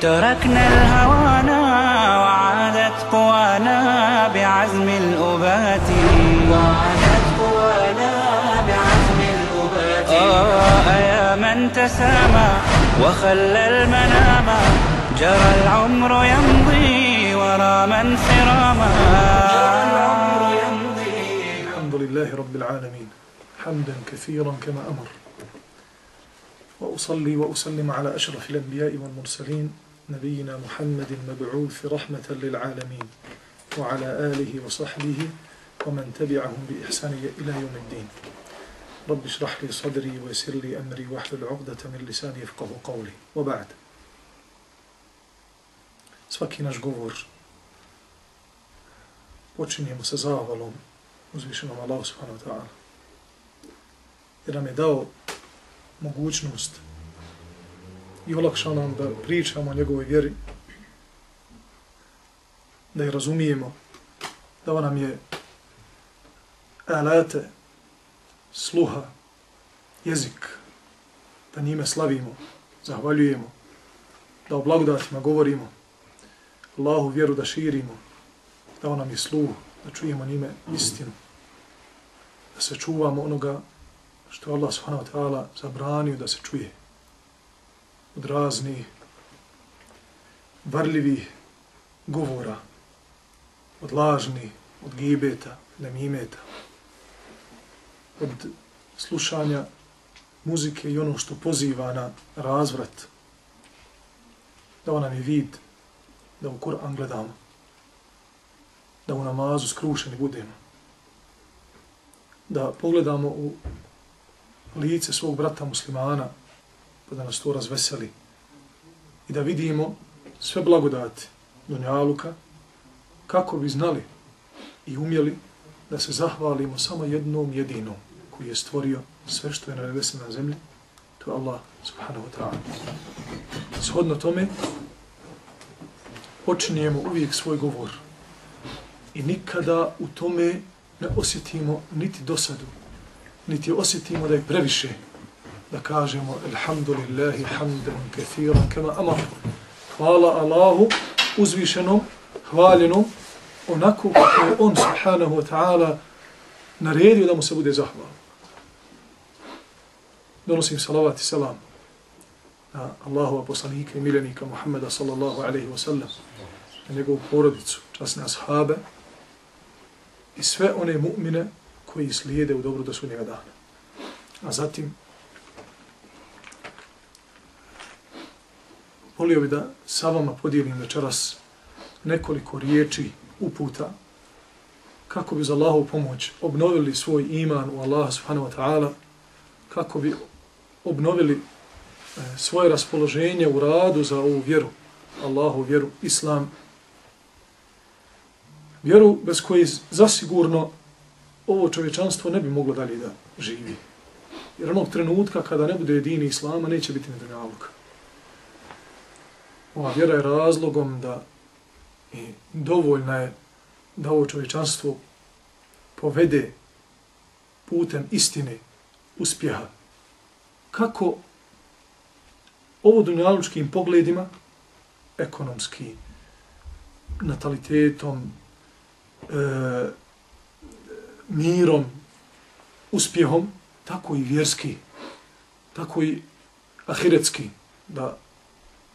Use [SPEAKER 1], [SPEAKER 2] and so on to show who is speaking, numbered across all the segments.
[SPEAKER 1] تركنا الهوانا وعادت قوانا بعزم الأبات. وعادت قوانا بعزم الأبات. آه يا من تسامى وخلى المنام. جرى العمر يمضي ورا من سراما جرى العمر يمضي.
[SPEAKER 2] الحمد لله رب العالمين حمدا كثيرا كما أمر. وأصلي وأسلم على أشرف الأنبياء والمرسلين نبينا محمد المبعوث رحمة للعالمين وعلى آله وصحبه ومن تبعهم بإحسان إلى يوم الدين رب اشرح لي صدري ويسر لي أمري واحلل عقدة من لساني يفقه قولي وبعد svaki naš govor počinjemo sa zahvalom uzvišenom Allahu subhanahu wa ta'ala. Jer nam je dao mogućnost i olakšao nam da pričamo o njegovoj vjeri, da je razumijemo, da nam je alate, sluha, jezik, da njime slavimo, zahvaljujemo, da o blagodatima govorimo, Allahu vjeru da širimo, da nam je sluh, da čujemo njime istinu, da se čuvamo onoga što Allah subhanahu wa ta'ala zabranio da se čuje od raznih varljivih govora, od lažni, od gibeta, nemimeta, od slušanja muzike i ono što poziva na razvrat, da nam je vid, da u Kur'an gledamo, da u namazu skrušeni budemo, da pogledamo u lice svog brata muslimana, pa da nas to razveseli i da vidimo sve blagodati Dunjaluka, kako bi znali i umjeli da se zahvalimo samo jednom jedinom koji je stvorio sve što je na nebesima na zemlji, to je Allah subhanahu wa ta'ala. Shodno tome, počinjemo uvijek svoj govor i nikada u tome ne osjetimo niti dosadu, niti osjetimo da je previše da kažemo Elhamdulillahi hamdan kathiran kama amar. Hvala Allahu uzvišenom, hvaljenom, onako kako je on subhanahu wa ta'ala naredio da mu se bude zahvalan. Donosim salavat i salam na Allahova poslanika i miljenika Muhammeda sallallahu alaihi wa sallam, na njegovu porodicu, časne ashabe i sve one mu'mine koji slijede u dobru do sunnjega dana. A zatim, volio bi da sa vama podijelim večeras nekoliko riječi uputa kako bi za Allahu pomoć obnovili svoj iman u Allaha subhanahu wa ta'ala, kako bi obnovili e, svoje raspoloženje u radu za ovu vjeru, Allahu vjeru, Islam, vjeru bez koje zasigurno ovo čovječanstvo ne bi moglo dalje da živi. Jer onog trenutka kada ne bude jedini Islama, neće biti nedrnjaluka. Ova vjera je razlogom da i dovoljna je da ovo čovječanstvo povede putem istine, uspjeha. Kako ovo dunjalučkim pogledima, ekonomski, natalitetom, e, mirom, uspjehom, tako i vjerski, tako i ahiretski, da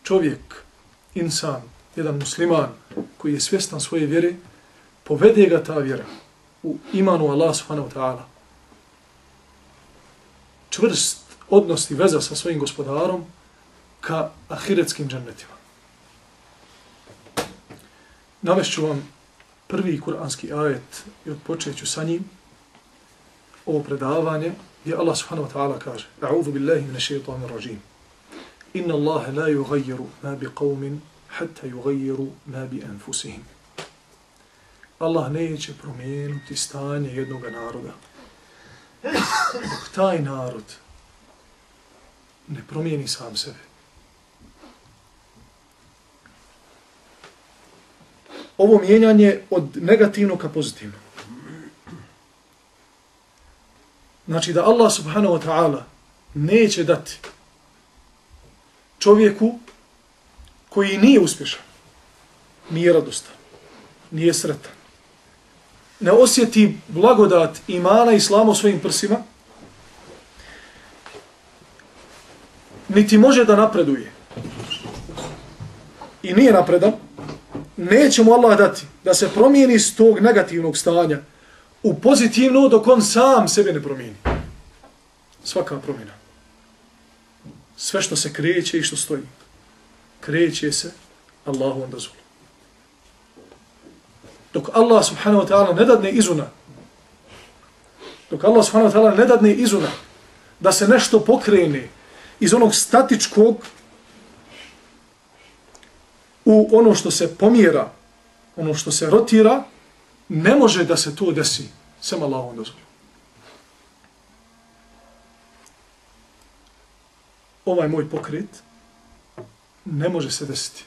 [SPEAKER 2] čovjek, insan, jedan musliman koji je svjestan svoje vjere, povede ga ta vjera u imanu Allah subhanahu wa ta'ala. Čvrst odnos i veza sa svojim gospodarom ka ahiretskim džennetima. Navešću vam prvi kuranski ajet i odpočet ću sa njim ovo predavanje gdje Allah subhanahu wa ta'ala kaže A'udhu billahi min shaitanir rajim Inna Allahe la yugayyiru ma bi qawmin hatta yughayyiru ma bi anfusihim. Allah neće promijenuti stanje jednog naroda. Dok taj narod ne promijeni sam sebe. Ovo mijenjanje od negativno ka pozitivno. Znači da Allah subhanahu wa ta'ala neće dati čovjeku koji nije uspješan, nije radostan, nije sretan, ne osjeti blagodat imana islama u svojim prsima, niti može da napreduje i nije napredan, neće mu Allah dati da se promijeni s tog negativnog stanja u pozitivno dok on sam sebe ne promijeni. Svaka promjena. Sve što se kreće i što stoji. Kreće se Allahu dozvolom. Dok Allah subhanahu wa ta'ala ne dadne izuna, dok Allah subhanahu wa ta'ala ne dadne izuna da se nešto pokrene iz onog statičkog u ono što se pomjera, ono što se rotira, ne može da se to desi sem Allahom dozvolom. Ovaj moj pokret ne može se desiti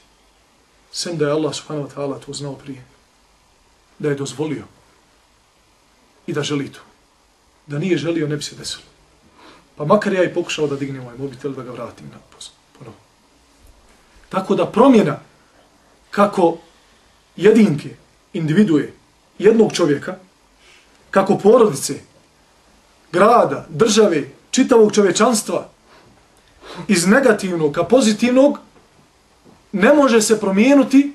[SPEAKER 2] sem da je Allah subhanahu wa ta'ala to znao prije. Da je dozvolio i da želi to. Da nije želio, ne bi se desilo. Pa makar ja i pokušao da dignem ovaj mobitel, da ga vratim na ponovo. Tako da promjena kako jedinke, individue, jednog čovjeka, kako porodice, grada, države, čitavog čovječanstva, iz negativnog ka pozitivnog, ne može se promijenuti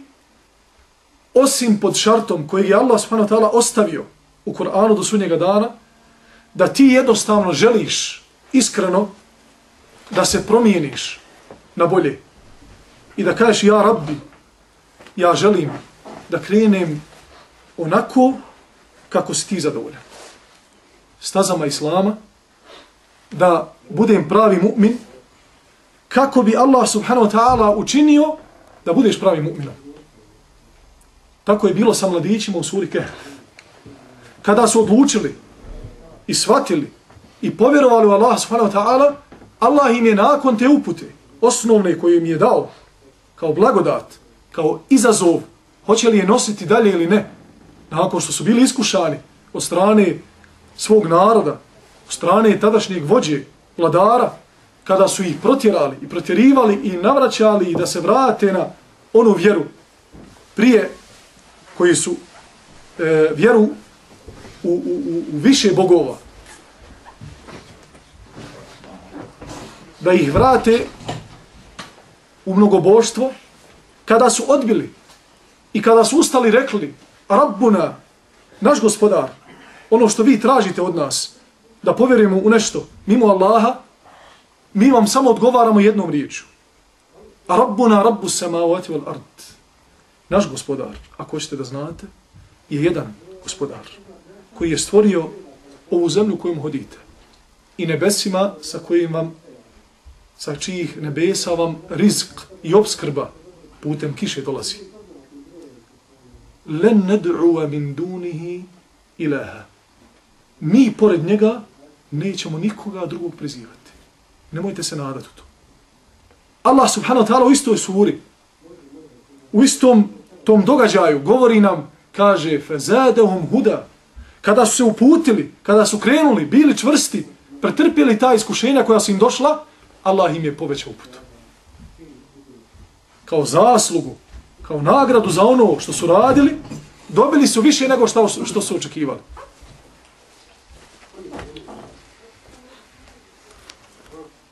[SPEAKER 2] osim pod šartom koji je Allah subhanahu wa ta'ala ostavio u Kur'anu do sunnjega dana, da ti jednostavno želiš iskreno da se promijeniš na bolje i da kažeš ja rabbi, ja želim da krenem onako kako si ti zadovoljan. Stazama Islama, da budem pravi mu'min, kako bi Allah subhanahu wa ta'ala učinio da budeš pravi mu'minom. Tako je bilo sa mladićima u suri Kehf. Kada su odlučili i shvatili i povjerovali u Allah subhanahu wa ta'ala, Allah im je nakon te upute, osnovne koje im je dao, kao blagodat, kao izazov, hoće li je nositi dalje ili ne, nakon što su bili iskušani od strane svog naroda, od strane tadašnjeg vođe, vladara, kada su ih protjerali i protjerivali i navraćali i da se vrate na onu vjeru prije koji su e, vjeru u, u, u, u više bogova, da ih vrate u mnogoboštvo, kada su odbili i kada su ustali rekli Rabbuna, naš gospodar, ono što vi tražite od nas, da povjerimo u nešto mimo Allaha, mi vam samo odgovaramo jednom riječu. Rabbuna, Rabbu samavati wal ard. Naš gospodar, ako hoćete da znate, je jedan gospodar koji je stvorio ovu zemlju kojom hodite i nebesima sa kojim vam sa čijih nebesa vam rizk i obskrba putem kiše dolazi. Len ned'uva min dunihi ilaha. Mi pored njega nećemo nikoga drugog prizivati. Nemojte se nadati u to. Allah subhanahu wa ta'ala u istoj suri, u istom tom događaju govori nam, kaže, fezadehum huda, kada su se uputili, kada su krenuli, bili čvrsti, pretrpjeli ta iskušenja koja su im došla, Allah im je povećao uputu. Kao zaslugu, kao nagradu za ono što su radili, dobili su više nego što, što su očekivali.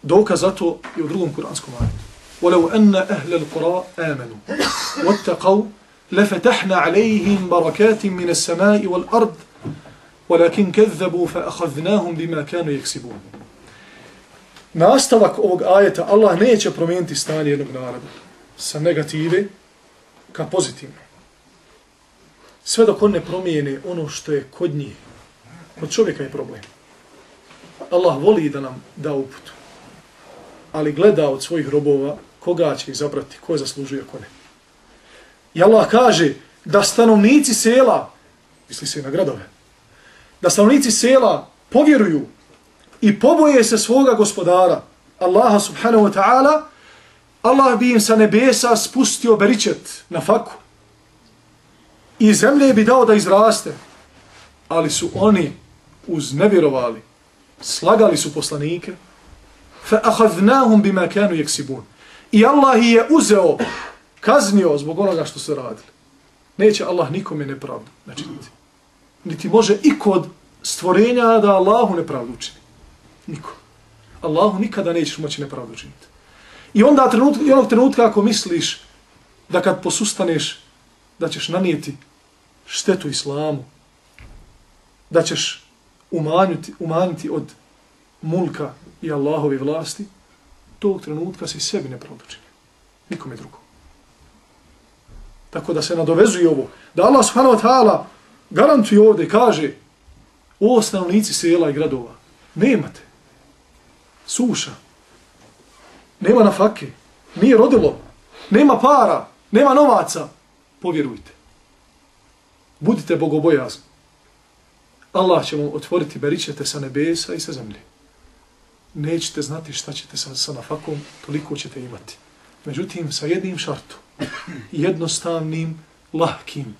[SPEAKER 2] Dokaz za to je u drugom kuranskom ajetu. وَلَوْ أَنَّ أَهْلَ الْقُرَىٰ آمَنُوا وَاتَّقَوْا لَفَتَحْنَا عَلَيْهِمْ بَرَكَاتٍ مِنَ السَّمَاءِ وَالْأَرْضِ وَلَكِنْ كَذَّبُوا فَأَخَذْنَاهُمْ بِمَا كَانُوا يَكْسِبُونَ nastavak ovog ajeta, Allah neće promijeniti stanje jednog naroda sa negative ka pozitivno. Sve dok on ne promijene ono što je kod njih, kod čovjeka je problem. Allah voli da nam da uputu, ali gleda od svojih robova koga će izabrati, ko zaslužuje, ko ne. I Allah kaže da stanovnici sela, misli se na gradove, da stanovnici sela povjeruju i poboje se svoga gospodara, Allaha subhanahu wa ta'ala, Allah bi im sa nebesa spustio beričet na faku. I zemlje bi dao da izraste. Ali su oni uznevjerovali, slagali su poslanike, fa ahadnahum bima kanu yaksibun. I Allah je uzeo, kaznio zbog onoga što su radili. Neće Allah nikome nepravdu načiniti. Niti može i kod stvorenja da Allahu nepravdu učini. Niko. Allahu nikada nećeš moći nepravdu učiniti. I onda trenut, i onog trenutka ako misliš da kad posustaneš da ćeš nanijeti štetu islamu, da ćeš umanjiti, umanjiti od mulka i Allahove vlasti, tog trenutka si sebi nepravdu čini. Nikome drugom. Tako da se nadovezuje ovo. Da Allah subhanahu wa ta'ala garantuje ovdje, kaže o osnovnici sela i gradova. Nemate. Suša. Nema nafake. Nije rodilo. Nema para. Nema novaca. Povjerujte. Budite bogobojazni. Allah će vam otvoriti beričete sa nebesa i sa zemlje. Nećete znati šta ćete sa, sa nafakom, toliko ćete imati. Međutim, sa jednim šartom, jednostavnim, lahkim,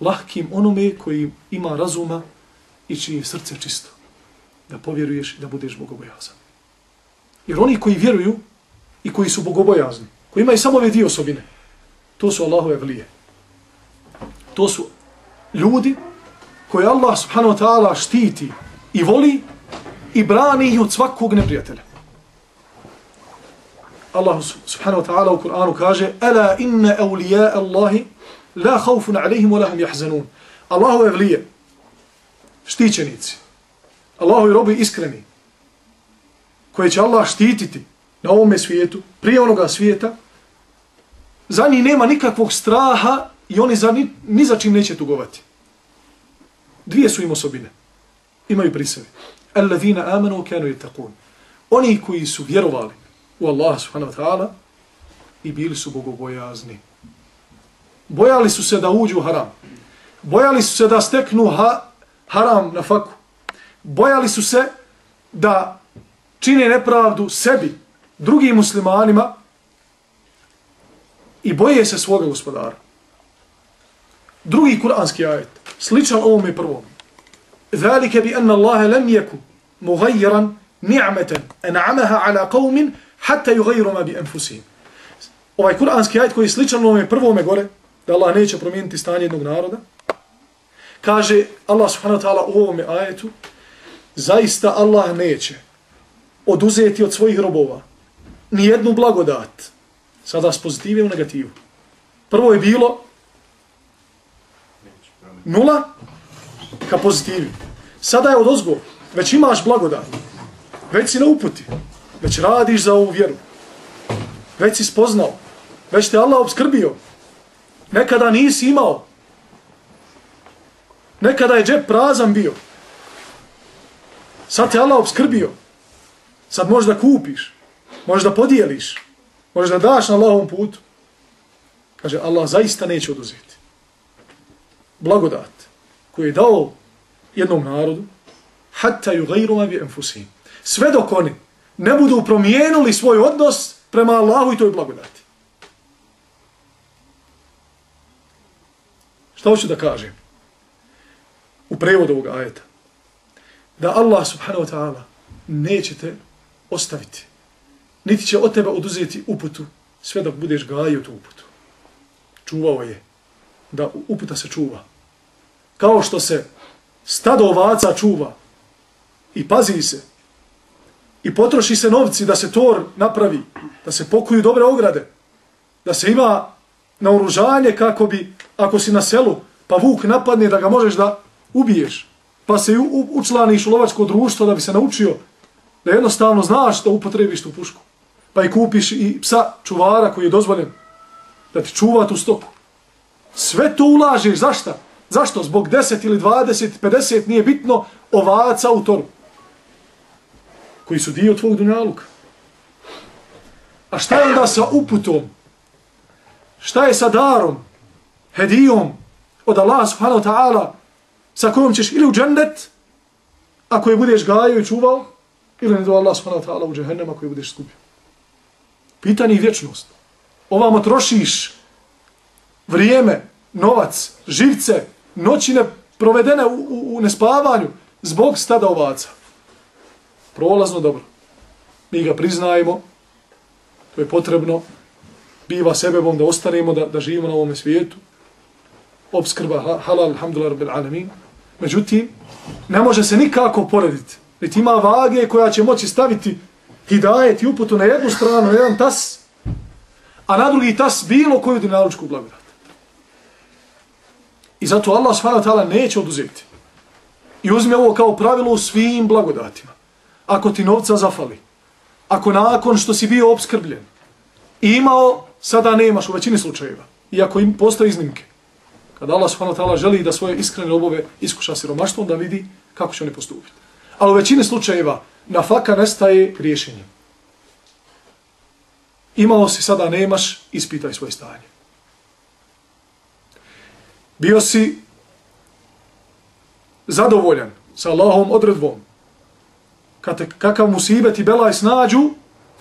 [SPEAKER 2] lahkim onome koji ima razuma i čije srce čisto, da povjeruješ i da budeš bogobojazan. Jer oni koji vjeruju i koji su bogobojazni, koji imaju samo ove dvije osobine, to su Allahove vlije. To su ljudi koje Allah subhanahu wa ta'ala štiti i voli i brani ih od svakog neprijatelja. Allah subhanahu wa ta'ala u Kur'anu kaže Ala inna awliya Allahi la haufun alihim wa lahum yahzanun. Allahu vlije, štićenici, Allahu robi iskreni, koje će Allah štititi na ovome svijetu, prije onoga svijeta, za njih nema nikakvog straha i oni za ni, ni za čim neće tugovati. Dvije su im osobine. Imaju pri sebi. Allazina amanu kanu yattaqun. Oni koji su vjerovali u Allah subhanahu wa ta'ala i bili su bogobojazni. Bojali su se da uđu u haram. Bojali su se da steknu ha, haram na faku. Bojali su se da čine nepravdu sebi, drugim muslimanima i boje se svoga gospodara. Drugi kuranski ajet, sličan ovom i prvom. Zalike bi anna Allahe lem jeku mugajran ni'meten en'amaha ala qavmin hatta yugayru ma bi enfusihim. Ovaj kuranski ajet koji je sličan ovom i prvome gore, da Allah neće promijeniti stanje jednog naroda, kaže Allah subhanahu wa ta'ala u ovome ajetu, zaista Allah neće oduzeti od svojih robova ni jednu blagodat, sada s pozitive u negativu. Prvo je bilo nula ka pozitivi. Sada je od ozgo, već imaš blagodat, već si na uputi, već radiš za ovu vjeru, već si spoznao, već te Allah obskrbio, nekada nisi imao, nekada je džep prazan bio, sad te Allah obskrbio, sad možda kupiš, možda podijeliš, možda daš na Allahovom putu, kaže Allah zaista neće oduzeti. Blagodat koji je dao jednom narodu, hatta ju ma bi anfusihim. Sve dok oni ne budu promijenili svoj odnos prema Allahu i toj blagodati. Šta hoću da kažem? U prevodu ovog ajeta. Da Allah subhanahu wa ta'ala neće te ostaviti. Niti će od tebe oduzeti uputu sve dok budeš gajio tu uputu. Čuvao je da uputa se čuva. Kao što se stado ovaca čuva i pazi se i potroši se novci da se tor napravi, da se pokuju dobre ograde, da se ima naoružanje kako bi, ako si na selu, pa vuk napadne da ga možeš da ubiješ, pa se učlaniš u lovačko društvo da bi se naučio da jednostavno znaš da upotrebiš tu pušku. Pa i kupiš i psa čuvara koji je dozvoljen da ti čuva tu stoku. Sve to ulažiš, zašta? Zašto? Zbog 10 ili 20, 50, nije bitno, ovaca u toru. Koji su dio tvog dunjaluka. A šta je onda sa uputom? Šta je sa darom, hedijom od Allah subhanahu ta'ala sa kojom ćeš ili u džennet, ako je budeš gajio i čuvao, ili ne do Allah subhanahu ta'ala u džehennem ako je budeš skupio. Pitanje je vječnost. Ovamo trošiš vrijeme, novac, živce, noćine provedene u, u, u nespavanju zbog stada ovaca. Prolazno dobro. Mi ga priznajemo, to je potrebno, biva sebebom da ostanemo, da, da živimo na ovom svijetu, obskrba halal, alhamdulillah, rabbil alamin. Međutim, ne može se nikako porediti. Niti ima vage koja će moći staviti hidajet i uputu na jednu stranu, na jedan tas, a na drugi tas bilo koju dinaručku blagodat. I zato Allah s.w.t. neće oduzeti. I uzme ovo kao pravilo u svim blagodatima. Ako ti novca zafali, ako nakon što si bio obskrbljen, imao, sada nemaš u većini slučajeva, iako im postoje iznimke, kada Allah s.w.t. želi da svoje iskrene robove iskuša siromaštvom, da vidi kako će oni postupiti. Ali u većini slučajeva nafaka nestaje rješenjem. Imao si, sada nemaš, ispitaj svoje stanje. Bio si zadovoljan sa Allahom odredbom. Kad te kakav musibet i belaj snađu,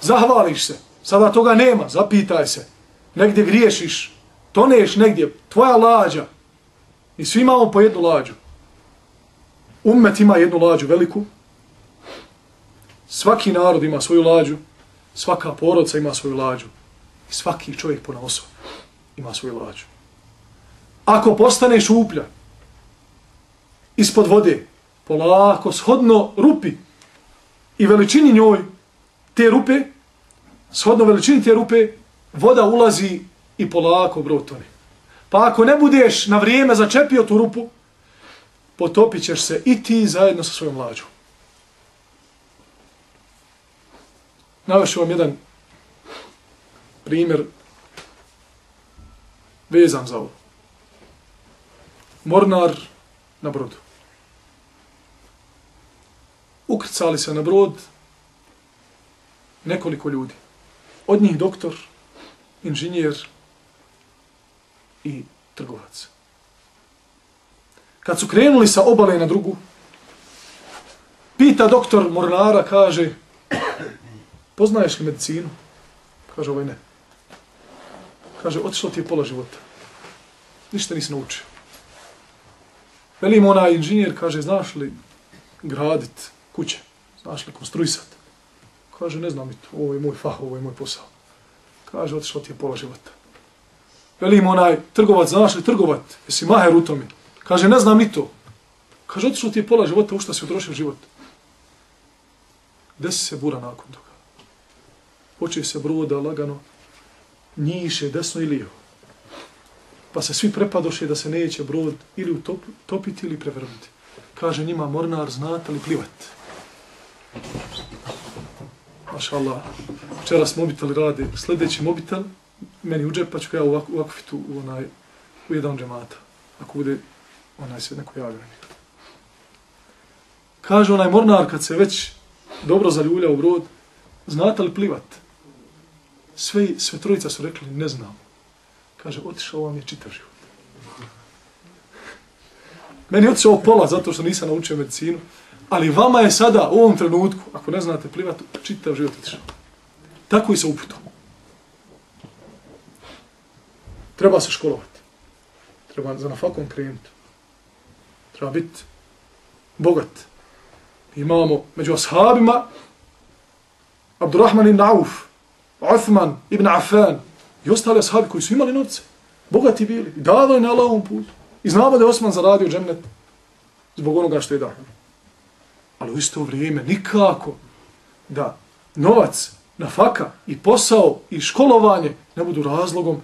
[SPEAKER 2] zahvališ se. Sada toga nema, zapitaj se. Negdje griješiš, toneš negdje, tvoja lađa. I svi imamo po jednu lađu. Ummet ima jednu lađu veliku. Svaki narod ima svoju lađu. Svaka porodca ima svoju lađu. I svaki čovjek po naosu ima svoju lađu. Ako postane šuplja ispod vode, polako, shodno rupi i veličini njoj te rupe, shodno veličini te rupe, voda ulazi i polako brod tone. Pa ako ne budeš na vrijeme začepio tu rupu, potopit ćeš se i ti zajedno sa svojom lađom. Navašu vam jedan primjer vezan za ovo. Mornar na brodu. Ukrcali se na brod nekoliko ljudi. Od njih doktor, inženjer i trgovac. Kad su krenuli sa obale na drugu, pita doktor Mornara, kaže, poznaješ li medicinu? Kaže, ovaj ne. Kaže, otišlo ti je pola života. Ništa nisi naučio. Velim onaj inženjer, kaže, znaš li gradit kuće? Znaš li konstruisat? Kaže, ne znam, to, ovo je moj fah, ovo je moj posao. Kaže, otišlo ti je pola života. Velim onaj trgovac, znaš li trgovat? Jesi maher u tome? Kaže, ne znam ni to. Kaže, otišlo ti je pola života, u šta si utrošio život? Desi se bura nakon toga. Poče se broda lagano, njiše desno i lijevo. Pa se svi prepadoše da se neće brod ili utop, topiti ili prevrnuti. Kaže njima, mornar, znate li plivat? Maša Allah, včera s mobitel radi, sljedeći mobitel, meni u džep, pa ću ja ovako, u fitu u, onaj, u jedan džemata. Ako bude onaj se neko javio Kaže onaj mornar kad se već dobro zaljulja u brod, znate li plivat? Sve, sve trojica su rekli, ne znam. Kaže, otišao vam je čitav život. Meni je otišao pola zato što nisam naučio medicinu, ali vama je sada u ovom trenutku, ako ne znate plivati, čitav život otišao. Tako i sa uputom. Treba se školovati. Treba za nafakom krenuti treba biti bogat. Imamo među ashabima Abdurrahman ibn Auf, Uthman ibn Affan i ostali ashabi koji su imali novce. Bogati bili i je na Allahovom putu. I znamo da je Osman zaradio džennet zbog onoga što je dao. Ali u isto vrijeme nikako da novac, nafaka i posao i školovanje ne budu razlogom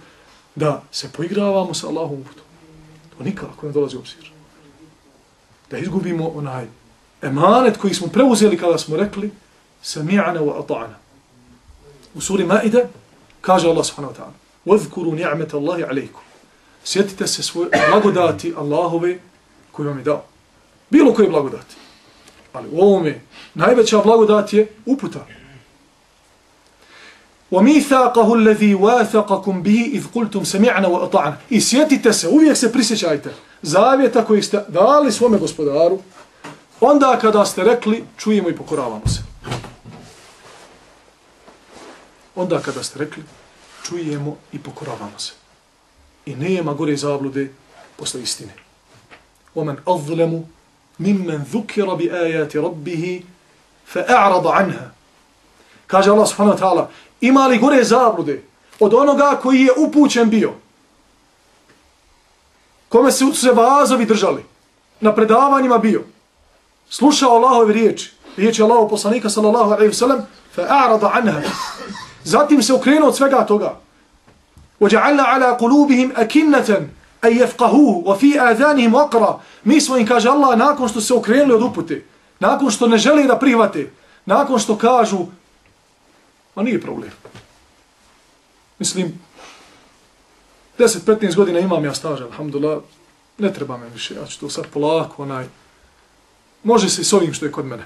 [SPEAKER 2] da se poigravamo sa Allahom putom. To nikako ne dolazi u obzir da izgubimo onaj emanet koji smo preuzeli kada smo rekli sami'ana wa ata'ana. U suri Maide kaže Allah subhanahu wa ta'ala وَذْكُرُوا نِعْمَةَ اللَّهِ عَلَيْكُمْ Sjetite se svoje blagodati Allahove koji vam je dao. Bilo koje blagodati. Ali u ovome najveća blagodat je uputa. وَمِيثَاقَهُ الَّذِي وَاثَقَكُمْ بِهِ إِذْ قُلْتُمْ سَمِعْنَا وَأَطَعْنَا I sjetite se, uvijek se prisjećajte zavjeta koji ste dali svome gospodaru, onda kada ste rekli, čujemo i pokoravamo se. Onda kada ste rekli, čujemo i pokoravamo se. I nema gore zablude posle istine. وَمَنْ أَظْلَمُ مِمَّنْ ذُكِرَ بِآيَاتِ رَبِّهِ فَأَعْرَضَ عَنْهَا Kaže Allah subhanahu wa ta'ala, ima li gore zablude od onoga koji je upućen bio? Kome se se vazovi držali? Na predavanjima bio? Slušao Allahove riječi? Riječi Allahov poslanika sallallahu alaihi wa sallam fa'arada anha. Zatim se okrenuo od svega toga. وَجَعَلْنَا عَلَى قُلُوبِهِمْ أَكِنَّةً أَنْ يَفْقَهُوا وَفِي آذَانِهِمْ وَقْرَ Mi smo im, kaže Allah, nakon što se okrenuli od upute, nakon što ne žele da prihvate, nakon što kažu Ma nije problem. Mislim, 10-15 godina imam ja staža, alhamdulillah, ne treba me više, ja ću to sad polako, onaj, može se i s ovim što je kod mene.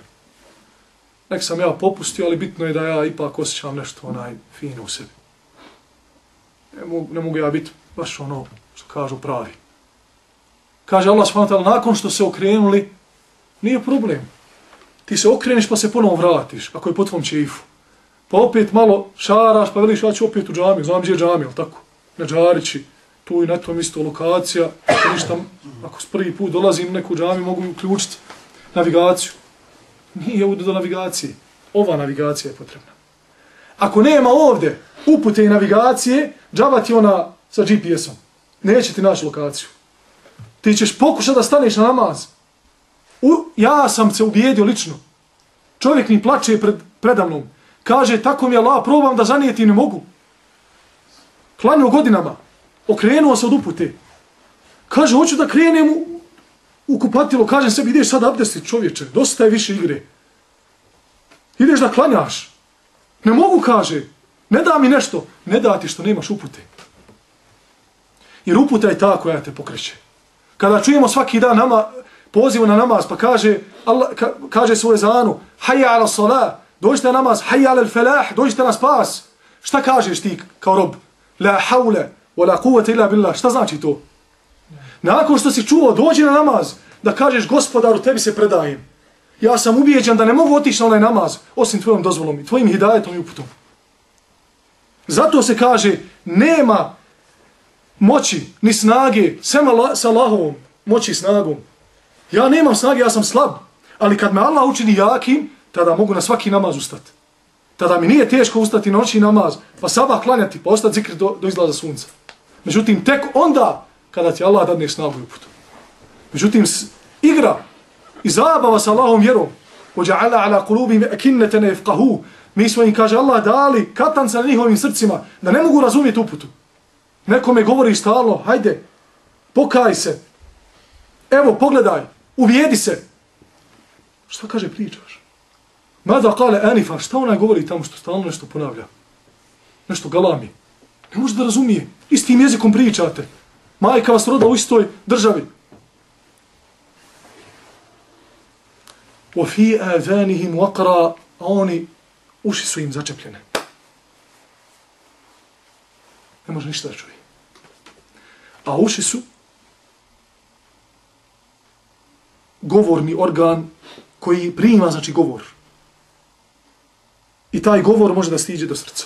[SPEAKER 2] Nek sam ja popustio, ali bitno je da ja ipak osjećam nešto, onaj, fino u sebi. Ne mogu, ne mogu ja biti baš ono, što kažu pravi. Kaže Allah s.w.t. nakon što se okrenuli, nije problem. Ti se okreniš pa se ponovo vratiš, ako je po tvom čeifu. Pa opet malo šaraš, pa veliš, ja ću opet u džamiju, znam gdje je džamija, tako? Na džarići, tu i na tom isto lokacija, ako ništa, ako s prvi put dolazim u neku džamiju, mogu uključiti navigaciju. Nije ovdje do navigacije. Ova navigacija je potrebna. Ako nema ovdje upute i navigacije, džaba ti ona sa GPS-om. Neće ti naći lokaciju. Ti ćeš pokušati da staneš na namaz. U, ja sam se ubijedio lično. Čovjek mi plače pred, predamnom. Kaže, tako mi je la, probam da zanijeti ne mogu. Klanio godinama. Okrenuo se od upute. Kaže, hoću da krenem u, kupatilo. Kažem sebi, ideš sad abdestit čovječe. Dosta je više igre. Ideš da klanjaš. Ne mogu, kaže. Ne da mi nešto. Ne da ti što nemaš upute. Jer uputa je ta koja te pokreće. Kada čujemo svaki dan nama, pozivu na namaz, pa kaže, Allah, ka, kaže svoje zanu, hajja ala salah, dođite na namaz, hayya ala falah, dođite na spas. Šta kažeš ti kao rob? La hawla wa la quwwata illa billah. Šta znači to? Nakon što si čuo, dođi na namaz, da kažeš gospodaru, tebi se predajem. Ja sam ubijeđen da ne mogu otići na onaj namaz, osim tvojom dozvolom i tvojim hidajetom i uputom. Zato se kaže, nema moći ni snage, sem sa Allahovom moći i snagom. Ja nemam snage, ja sam slab. Ali kad me Allah učini jakim, tada mogu na svaki namaz ustati. Tada mi nije teško ustati noći namaz, pa sabah klanjati, pa ostati zikri do, do izlaza sunca. Međutim, tek onda, kada ti Allah dadne snagu i uputu. Međutim, igra i zabava sa Allahom vjerom, ođa'ala ala kulubi akinnete ne fqahu, mi smo im, kaže Allah, dali katan sa njihovim srcima, da ne mogu razumjeti uputu. Nekome govori stalo, hajde, pokaj se, evo, pogledaj, uvijedi se. Šta kaže, pričaš? Mada kale Anifa, šta ona govori tamo što stalno nešto ponavlja? Nešto galami. Ne može da razumije. Istim jezikom pričate. Majka vas rodila u istoj državi. وَفِي آذَانِهِمْ وَقْرَا A oni, uši su im začepljene. Ne može ništa da čuje. A uši su govorni organ koji prima, znači govor. I taj govor može da stiđe do srca.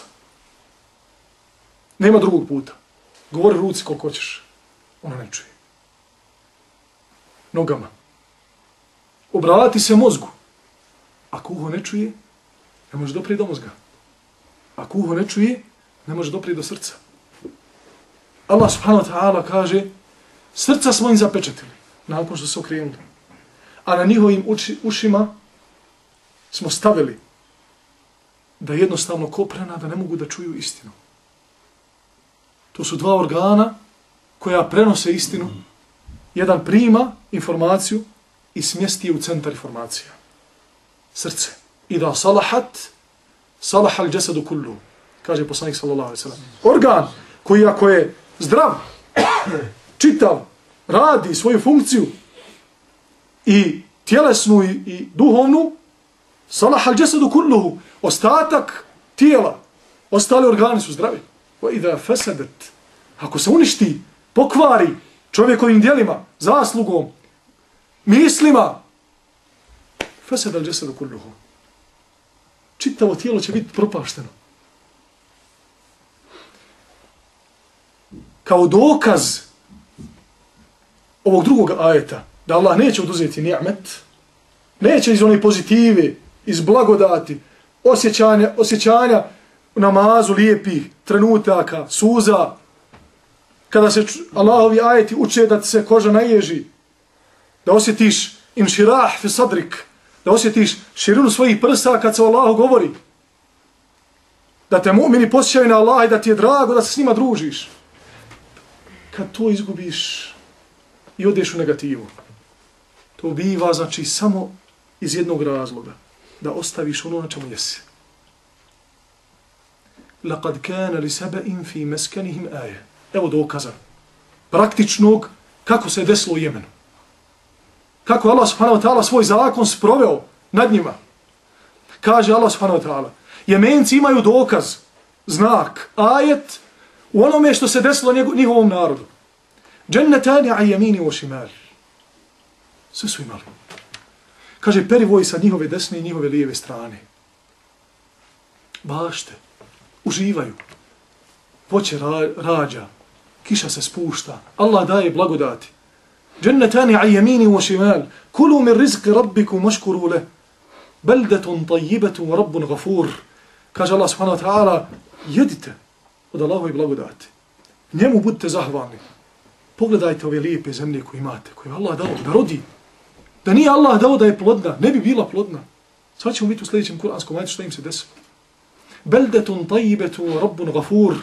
[SPEAKER 2] Nema drugog puta. Govori ruci koliko hoćeš. Ona ne čuje. Nogama. Obrati se mozgu. Ako uho ne čuje, ne može doprije do mozga. Ako uho ne čuje, ne može doprije do srca. Allah subhanahu wa ta'ala kaže srca smo im zapečetili nakon što su okrenuli. A na njihovim uči, ušima smo stavili da jednostavno koprena, da ne mogu da čuju istinu. To su dva organa koja prenose istinu. Jedan prima informaciju i smjesti je u centar informacija. Srce. I da salahat, salahal džesedu kullu. Kaže poslanik sallallahu alaihi sallam. Organ koji ako je zdrav, čitav, radi svoju funkciju i tjelesnu i, i duhovnu, salahal džesedu kulluhu, ostatak tijela Ostali organi su zdravi. Wa idha fesedet. Ako se uništi, pokvari čovjekovim dijelima, zaslugom, mislima, fesed al džesedu kulluhu. Čitavo tijelo će biti propašteno. Kao dokaz ovog drugog ajeta, da Allah neće oduzeti ni'met, neće iz one pozitive, iz blagodati, osjećanja, osjećanja namazu lijepih trenutaka, suza, kada se Allahovi ajeti uče da se koža naježi, da osjetiš inširah fi sadrik, da osjetiš širinu svojih prsa kad se o Allahu govori, da te mu'mini posjećaju na Allah i da ti je drago da se s njima družiš. Kad to izgubiš i odeš u negativu, to biva znači samo iz jednog razloga, da ostaviš ono na čemu jesi. لقد كان لسبأ في مسكنهم آية Evo dokaza praktičnog kako se je desilo u Jemenu. Kako Allah subhanahu wa ta'ala svoj zakon sproveo nad njima. Kaže Allah subhanahu wa ta'ala. Jemenci imaju dokaz, znak, ajet u onome što se desilo njihovom narodu. Džennetani a jemini u šimal. Sve su imali. Kaže, perivoj sa njihove desne i njihove lijeve strane. Bašte. Uživaju. Voće ra rađa. Kiša se spušta. Allah daje blagodati. Džennetani a jemini u šimal. Kulu min rizki rabbiku maškuru le. Beldetun tajibetun rabbun gafur. Kaže Allah subhanahu wa ta'ala, jedite od Allahove blagodati. Njemu budite zahvalni. Pogledajte ove lijepe zemlje koje imate, koje Allah dao da rodi. Da nije Allah dao da je plodna, ne bi bila plodna. Sad ćemo vidjeti u sljedećem kuranskom ajtu što im se desilo. Beldetun tajibetun rabbun gafur.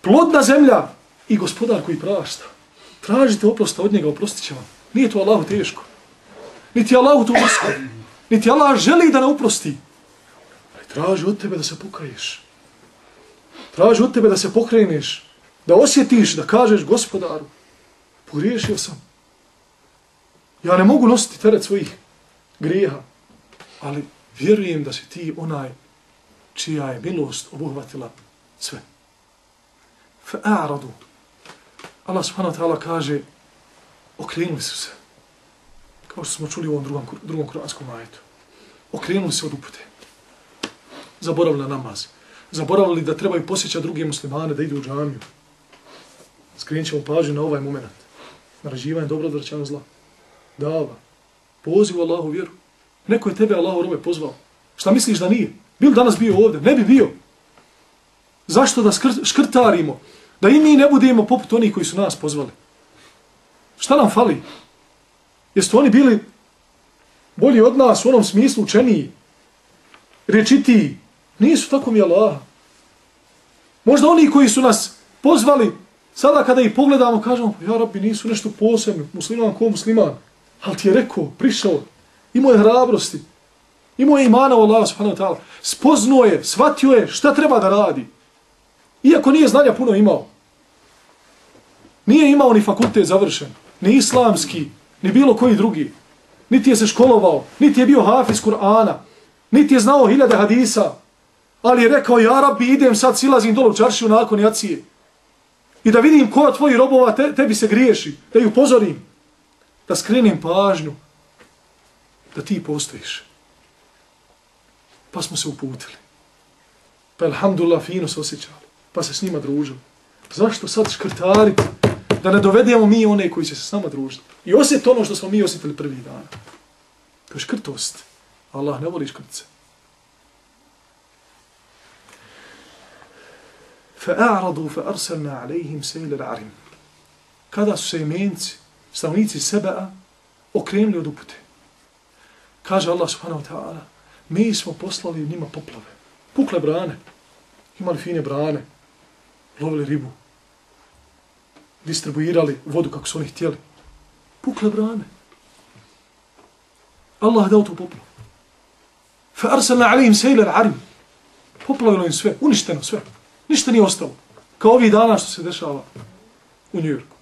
[SPEAKER 2] Plodna zemlja i gospodar koji prašta. Tražite oprosta od njega, oprostit će vam. Nije to Allahu teško. Niti Allahu to usko. Niti Allah želi da ne uprosti. Ali traži od tebe da se pokaješ. Traži od tebe da se pokreneš. Da osjetiš, da kažeš gospodaru. Pogriješio sam. Ja ne mogu nositi teret svojih grijeha. Ali vjerujem da si ti onaj čija je milost obuhvatila sve. Fa'aradu. Allah subhanahu wa ta'ala kaže okrenuli su se. Kao što smo čuli u ovom drugom, drugom kuranskom majetu. Okrenuli se od upute. Zaboravili namaz. Zaboravili da trebaju posjećati druge muslimane da idu u džamiju. Skrenut ćemo pažnju na ovaj moment. Naraživanje dobro da zla. Dava. Poziv Allahu vjeru. Neko je tebe Allahu robe pozvao. Šta misliš da nije? Bil danas bio ovdje? Ne bi bio. Zašto da skr škrtarimo? Da i mi ne budemo poput onih koji su nas pozvali. Šta nam fali? Jesu oni bili bolji od nas u onom smislu učeniji? Rečitiji? Nisu tako mi Allah. Možda oni koji su nas pozvali, sada kada ih pogledamo, kažemo, ja rabbi, nisu nešto posebno, musliman ko musliman. Ali ti je rekao, prišao, imao je hrabrosti, imao je imana u Allah, subhanahu wa ta'ala, spoznuo je, shvatio je šta treba da radi. Iako nije znanja puno imao. Nije imao ni fakultet završen, ni islamski, ni bilo koji drugi. Niti je se školovao, niti je bio hafiz Kur'ana, niti je znao hiljade hadisa, ali je rekao, ja rabi, idem sad, silazim dolu u čaršiju nakon jacije. I da vidim ko od tvojih robova te, tebi se griješi, da ju upozorim, da skrenim pažnju, da ti postojiš. Pa smo se uputili. Pa alhamdulillah, fino se osjećali. Pa se s njima družili. Pa zašto sad škrtariti? Da ne dovedemo mi one koji će se s nama družiti. I osjeti ono što smo mi osjetili prvi dana. To je škrtost. Allah ne voli škrtce. فأعرضوا فأرسلنا عليهم سيل العرم kada su se imenci, stavnici sebe okrenuli od upute. Kaže Allah subhanahu wa ta'ala, mi smo poslali njima poplave. Pukle brane, imali fine brane, lovili ribu, distribuirali vodu kako su oni htjeli. Pukle brane. Allah dao tu poplavu. Fa arsalna alayhim sayla al-arim. Poplavilo im sve, uništeno sve. Ništa nije ostalo. Kao ovih dana što se dešava u New Yorku.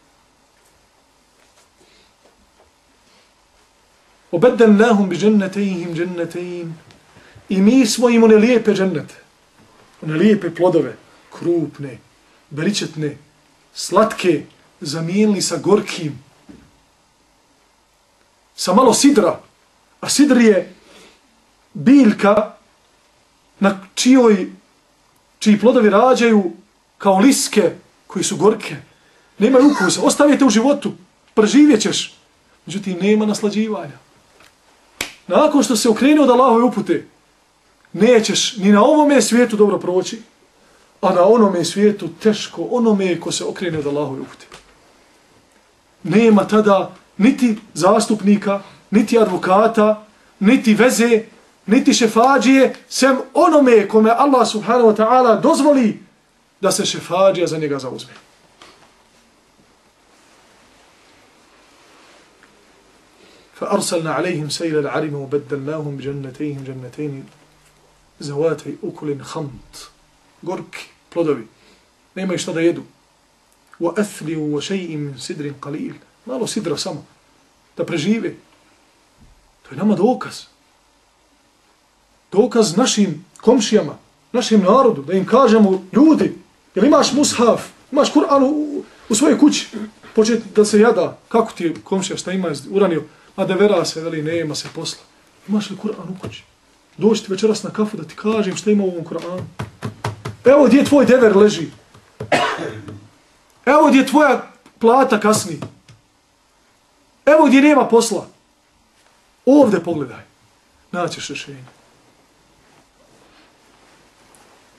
[SPEAKER 2] Obeddennahum bi džennetejihim džennetejim. I mi smo im one lijepe džennete. one lijepe plodove, krupne, beričetne, slatke, zamijenili sa gorkim, sa malo sidra, a sidr je biljka na čijoj, čiji plodovi rađaju kao liske koji su gorke. Nema ukusa, ostavite u životu, preživjet ćeš. Međutim, nema naslađivanja. Nakon što se okrenuo od Allahove upute, nećeš ni na ovome svijetu dobro proći, a na onome svijetu teško, onome ko se okrene od Allahove upute. Nema tada niti zastupnika, niti advokata, niti veze, niti šefađije, sem onome kome Allah subhanahu wa ta'ala dozvoli da se šefađija za njega zauzme. فأرسلنا عليهم سيل العرم وبدلناهم بجنتيهم جنتين زواتي أكل خمط gorki plodovi. Nema šta da jedu. Wa athliu wa shay'in min sidrin qalil. Malo sidra samo da prežive. To je nama dokaz. Dokaz našim komšijama, našem narodu, da im kažemo, ljudi, jel imaš mushaf, imaš Kur'an u, u svojoj kući, početi da se jada, kako ti je komšija, šta ima, uranio, a da vera se, veli, nema se posla. Imaš li Kur'an u kući? Doći ti večeras na kafu da ti kažem šta ima u ovom Kur'anu. Pa evo gdje tvoj dever leži. Evo gdje tvoja plata kasni. Evo gdje nema posla. Ovde pogledaj. Naćeš rješenje.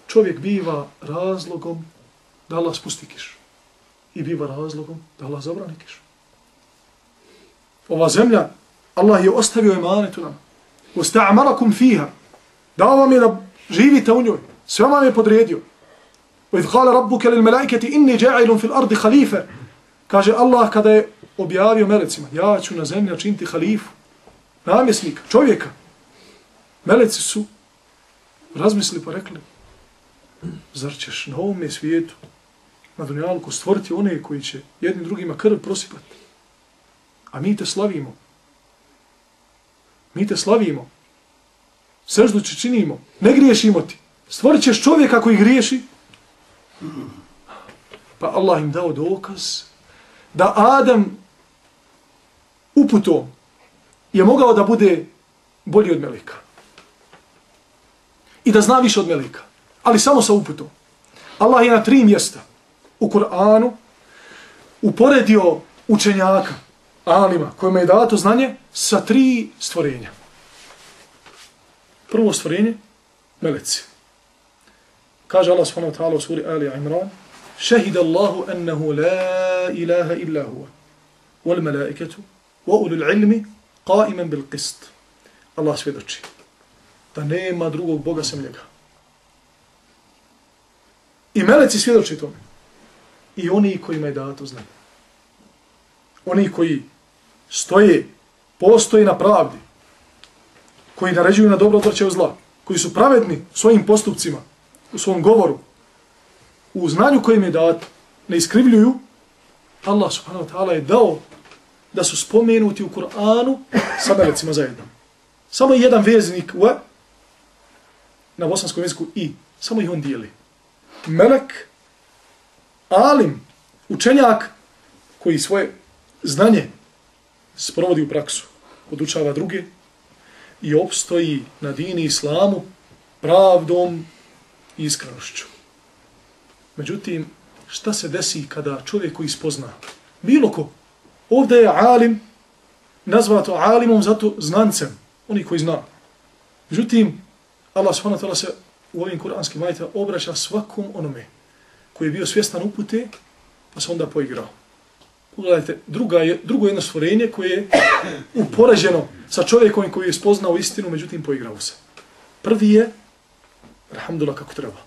[SPEAKER 2] Čovjek biva razlogom da Allah spusti kiš. I biva razlogom da Allah zabrani kiš. Ova zemlja, Allah je ostavio emanetu nam. Usta'amalakum fiha. Dao vam je da živite u njoj Sve vam je podredio. وَإِذْ قَالَ رَبُّكَ لِلْمَلَائِكَةِ إِنِّي جَعِلٌ فِي الْأَرْضِ خَلِيفَ Kaže Allah kada je objavio melecima, ja ću na zemlji činiti halifu, namjesnika, čovjeka. Meleci su razmislili pa rekli, zar ćeš na ovome svijetu, na dunjalku, stvoriti one koji će jednim drugima krv prosipati? A mi te slavimo. Mi te slavimo. Seždu će činimo. Ne griješimo ti. Stvorit ćeš čovjeka koji griješi. Pa Allah im dao dokaz da Adam uputom je mogao da bude bolji od Melika. I da zna više od Melika. Ali samo sa uputom. Allah je na tri mjesta u Kur'anu uporedio učenjaka, alima, kojima je dato znanje, sa tri stvorenja. Prvo stvorenje, meleci. Kaže Allah subhanahu wa ta'ala u suri Ali Imran, شهد الله أنه لا إله إلا هو والملائكة وأولو العلم قائما بالقسط الله svjedoči da nema drugog Boga sem njega. I meleci svjedoči tome. I oni kojima je dato znanje. Oni koji stoje, postoje na pravdi, koji naređuju na dobro odvrćaju zla, koji su pravedni svojim postupcima, u svom govoru, u znanju kojim je dat, ne iskrivljuju, Allah subhanahu wa ta'ala je dao da su spomenuti u Kur'anu sa melecima zajedno. Samo jedan veznik u e, na bosanskom jeziku i, samo ih on dijeli. Melek, alim, učenjak koji svoje znanje sprovodi u praksu, podučava druge i opstoji na dini islamu pravdom i iskrenošću. Međutim, šta se desi kada čovjek koji spozna? Bilo ko. Ovdje je alim, nazvato alimom zato znancem, oni koji zna. Međutim, Allah s.w.t. se u ovim kuranskim majta obraća svakom onome koji je bio svjestan upute, pa se onda poigrao. Pogledajte, druga je, drugo jedno stvorenje koje je upoređeno sa čovjekom koji je spoznao istinu, međutim poigrao se. Prvi je, alhamdulillah, kako treba.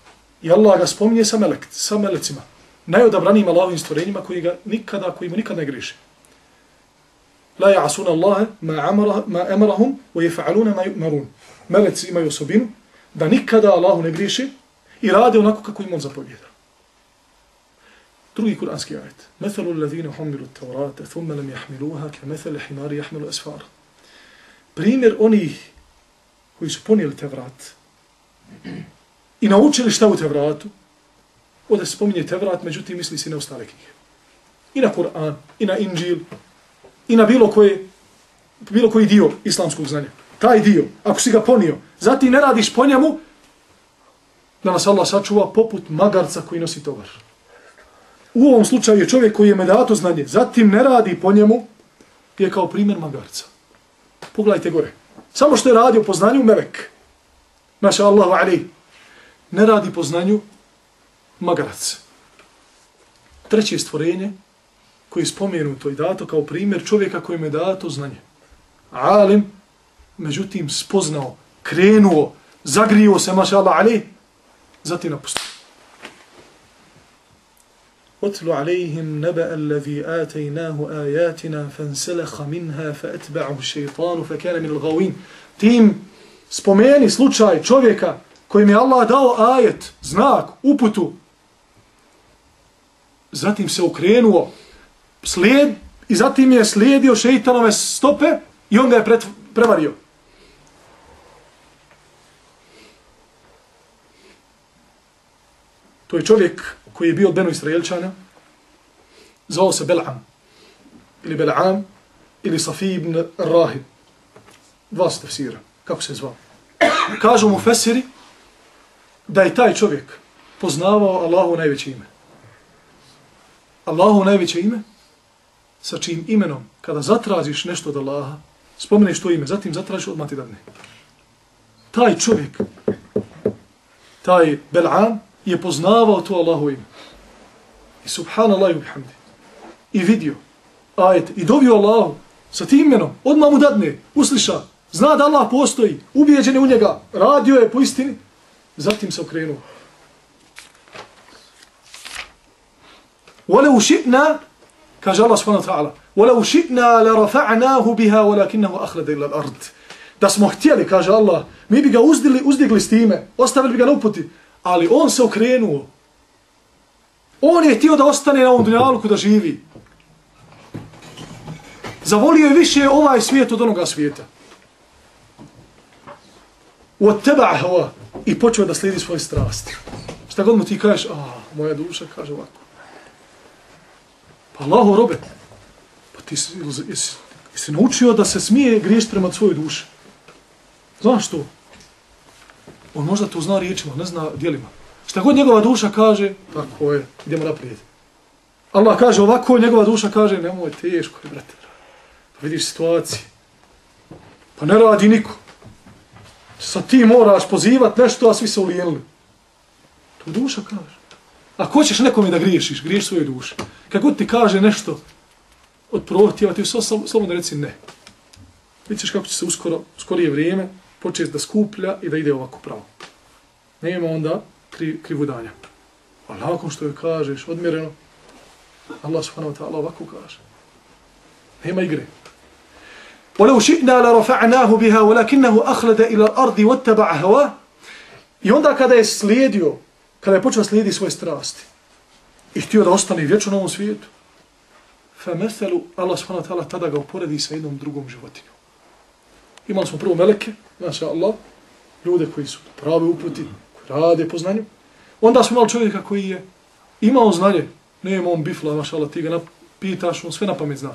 [SPEAKER 2] I Allah ga spominje sa, melek, sa melecima. Najodabranijim Allahovim stvorenjima koji ga nikada, koji mu nikada ne griše. La ja'asuna Allahe ma, amara, ma emarahum wa jefa'aluna ma yu'marun. Meleci imaju osobinu da nikada Allahu ne griše i rade onako kako im on zapovjeda. Drugi kuranski ajet. Methalu allazine humilu tavrata thumme lam jahmiluha ke methali himari jahmilu asfar. Primjer onih koji su ponijeli tevrat i naučili šta u Tevratu, ovdje se spominje Tevrat, međutim misli se na ostale knjige. I na Kur'an, i na Inđil, i na bilo koje, bilo koji dio islamskog znanja. Taj dio, ako si ga ponio, zatim ne radiš po njemu, da nas Allah sačuva poput magarca koji nosi tovar. U ovom slučaju je čovjek koji je medato znanje, zatim ne radi po njemu, je kao primjer magarca. Pogledajte gore. Samo što je radio po znanju melek. Maša Allahu ali Ne radi po znanju magarac. Treće stvorenje koji je spomenuto i dato kao primjer čovjeka kojem je dato znanje. Alim, međutim, spoznao, krenuo, zagrio se, maša Allah ali, zatim napustio. واتل عليهم نبأ الذي آتيناه آياتنا فانسلخ منها فأتبعه الشيطان فكان من الغاوين تيم spomeni slučaj čovjeka kojim je Allah dao ajet, znak, uputu. Zatim se okrenuo slijed i zatim je slijedio šeitanove stope i on ga je prevario. To je čovjek koji je bio od Benu Israelčana, zvao se Bel'am, ili Bel'am, ili Safi ibn Rahib. Dva su tefsira. Kako se zvao? Kažu mu Fesiri da je taj čovjek poznavao Allahu najveće ime. Allahu najveće ime, sa čim imenom, kada zatražiš nešto od Allaha, spomeneš to ime, zatim zatražiš odmah ti dadne. Taj čovjek, taj Bel'an, je poznavao to Allahu ime. I subhanallah i bihamdi. I vidio ajet i dovio Allahu sa tim imenom. Odmah mu dadne, usliša, zna da Allah postoji, ubijeđen je u njega, radio je po istini, zatim se okrenuo. Wala ušitna, kaže Allah subhanahu wa ta'ala, wala ušitna la rafa'nahu biha, walakinahu ahlada ila l'ard. Da smo htjeli, kaže Allah, mi bi ga uzdili, uzdigli s time, ostavili bi ga na uputi, ali on se okrenuo. On je htio da ostane na ovom dunjalku da živi. Zavolio je više ovaj svijet od onoga svijeta. U teba i počeo da slijedi svoje strasti. Šta god mu ti kažeš, a, moja duša kaže ovako. Pa Allaho robe, pa ti si, jesi, jesi naučio da se smije griješiti prema svojoj duši. Znaš to? On možda to zna riječima, ne zna dijelima. Šta god njegova duša kaže, tako je, idemo naprijed. Allah kaže ovako, njegova duša kaže, nemoj, teško je, brate. Pa vidiš situaciju. Pa ne radi niko. Sa ti moraš pozivat nešto, a svi se ulijenili. To duša kaže. A ko ćeš nekome da griješiš, griješ svoje duše. Kako ti kaže nešto od prohtjeva, ti sve slobodno reci ne. Vidiš kako će se uskoro, skorije vrijeme, početi da skuplja i da ide ovako pravo. Nema onda kri, krivudanja. A nakon što joj kažeš odmjereno, Allah subhanahu wa ta'ala ovako kaže. Nema igre. ولو شئنا لرفعناه بها ولكنه أخلد إلى الأرض واتبع هواه I onda kada je slijedio, kada je počeo slijedi svoje strasti i htio da ostane vječno na ovom svijetu, فَمَثَلُ Allah subhanahu wa ta'ala tada ga uporedi sa jednom drugom životinjom. Imali smo prvo meleke, maša Allah, ljude koji su pravi uputi, koji rade po znanju. Onda smo imali čovjeka koji je imao znanje, ne ima on bifla, maša Allah, ti ga pitaš, on sve na pamet zna,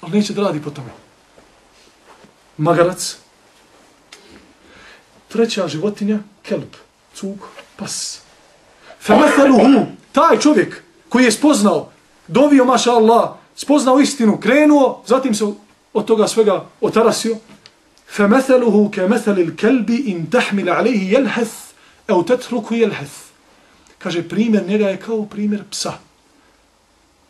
[SPEAKER 2] ali neće da radi po tome. magarac. Treća životinja, kelp, cug, pas. Femethaluhu, taj čovjek koji je spoznao, dovio maša Allah, spoznao istinu, krenuo, zatim se od toga svega otarasio. Femethaluhu kemethalil kelbi in tahmila alihi jelheth, eu tetruku jelheth. Kaže, primjer njega je kao primjer psa.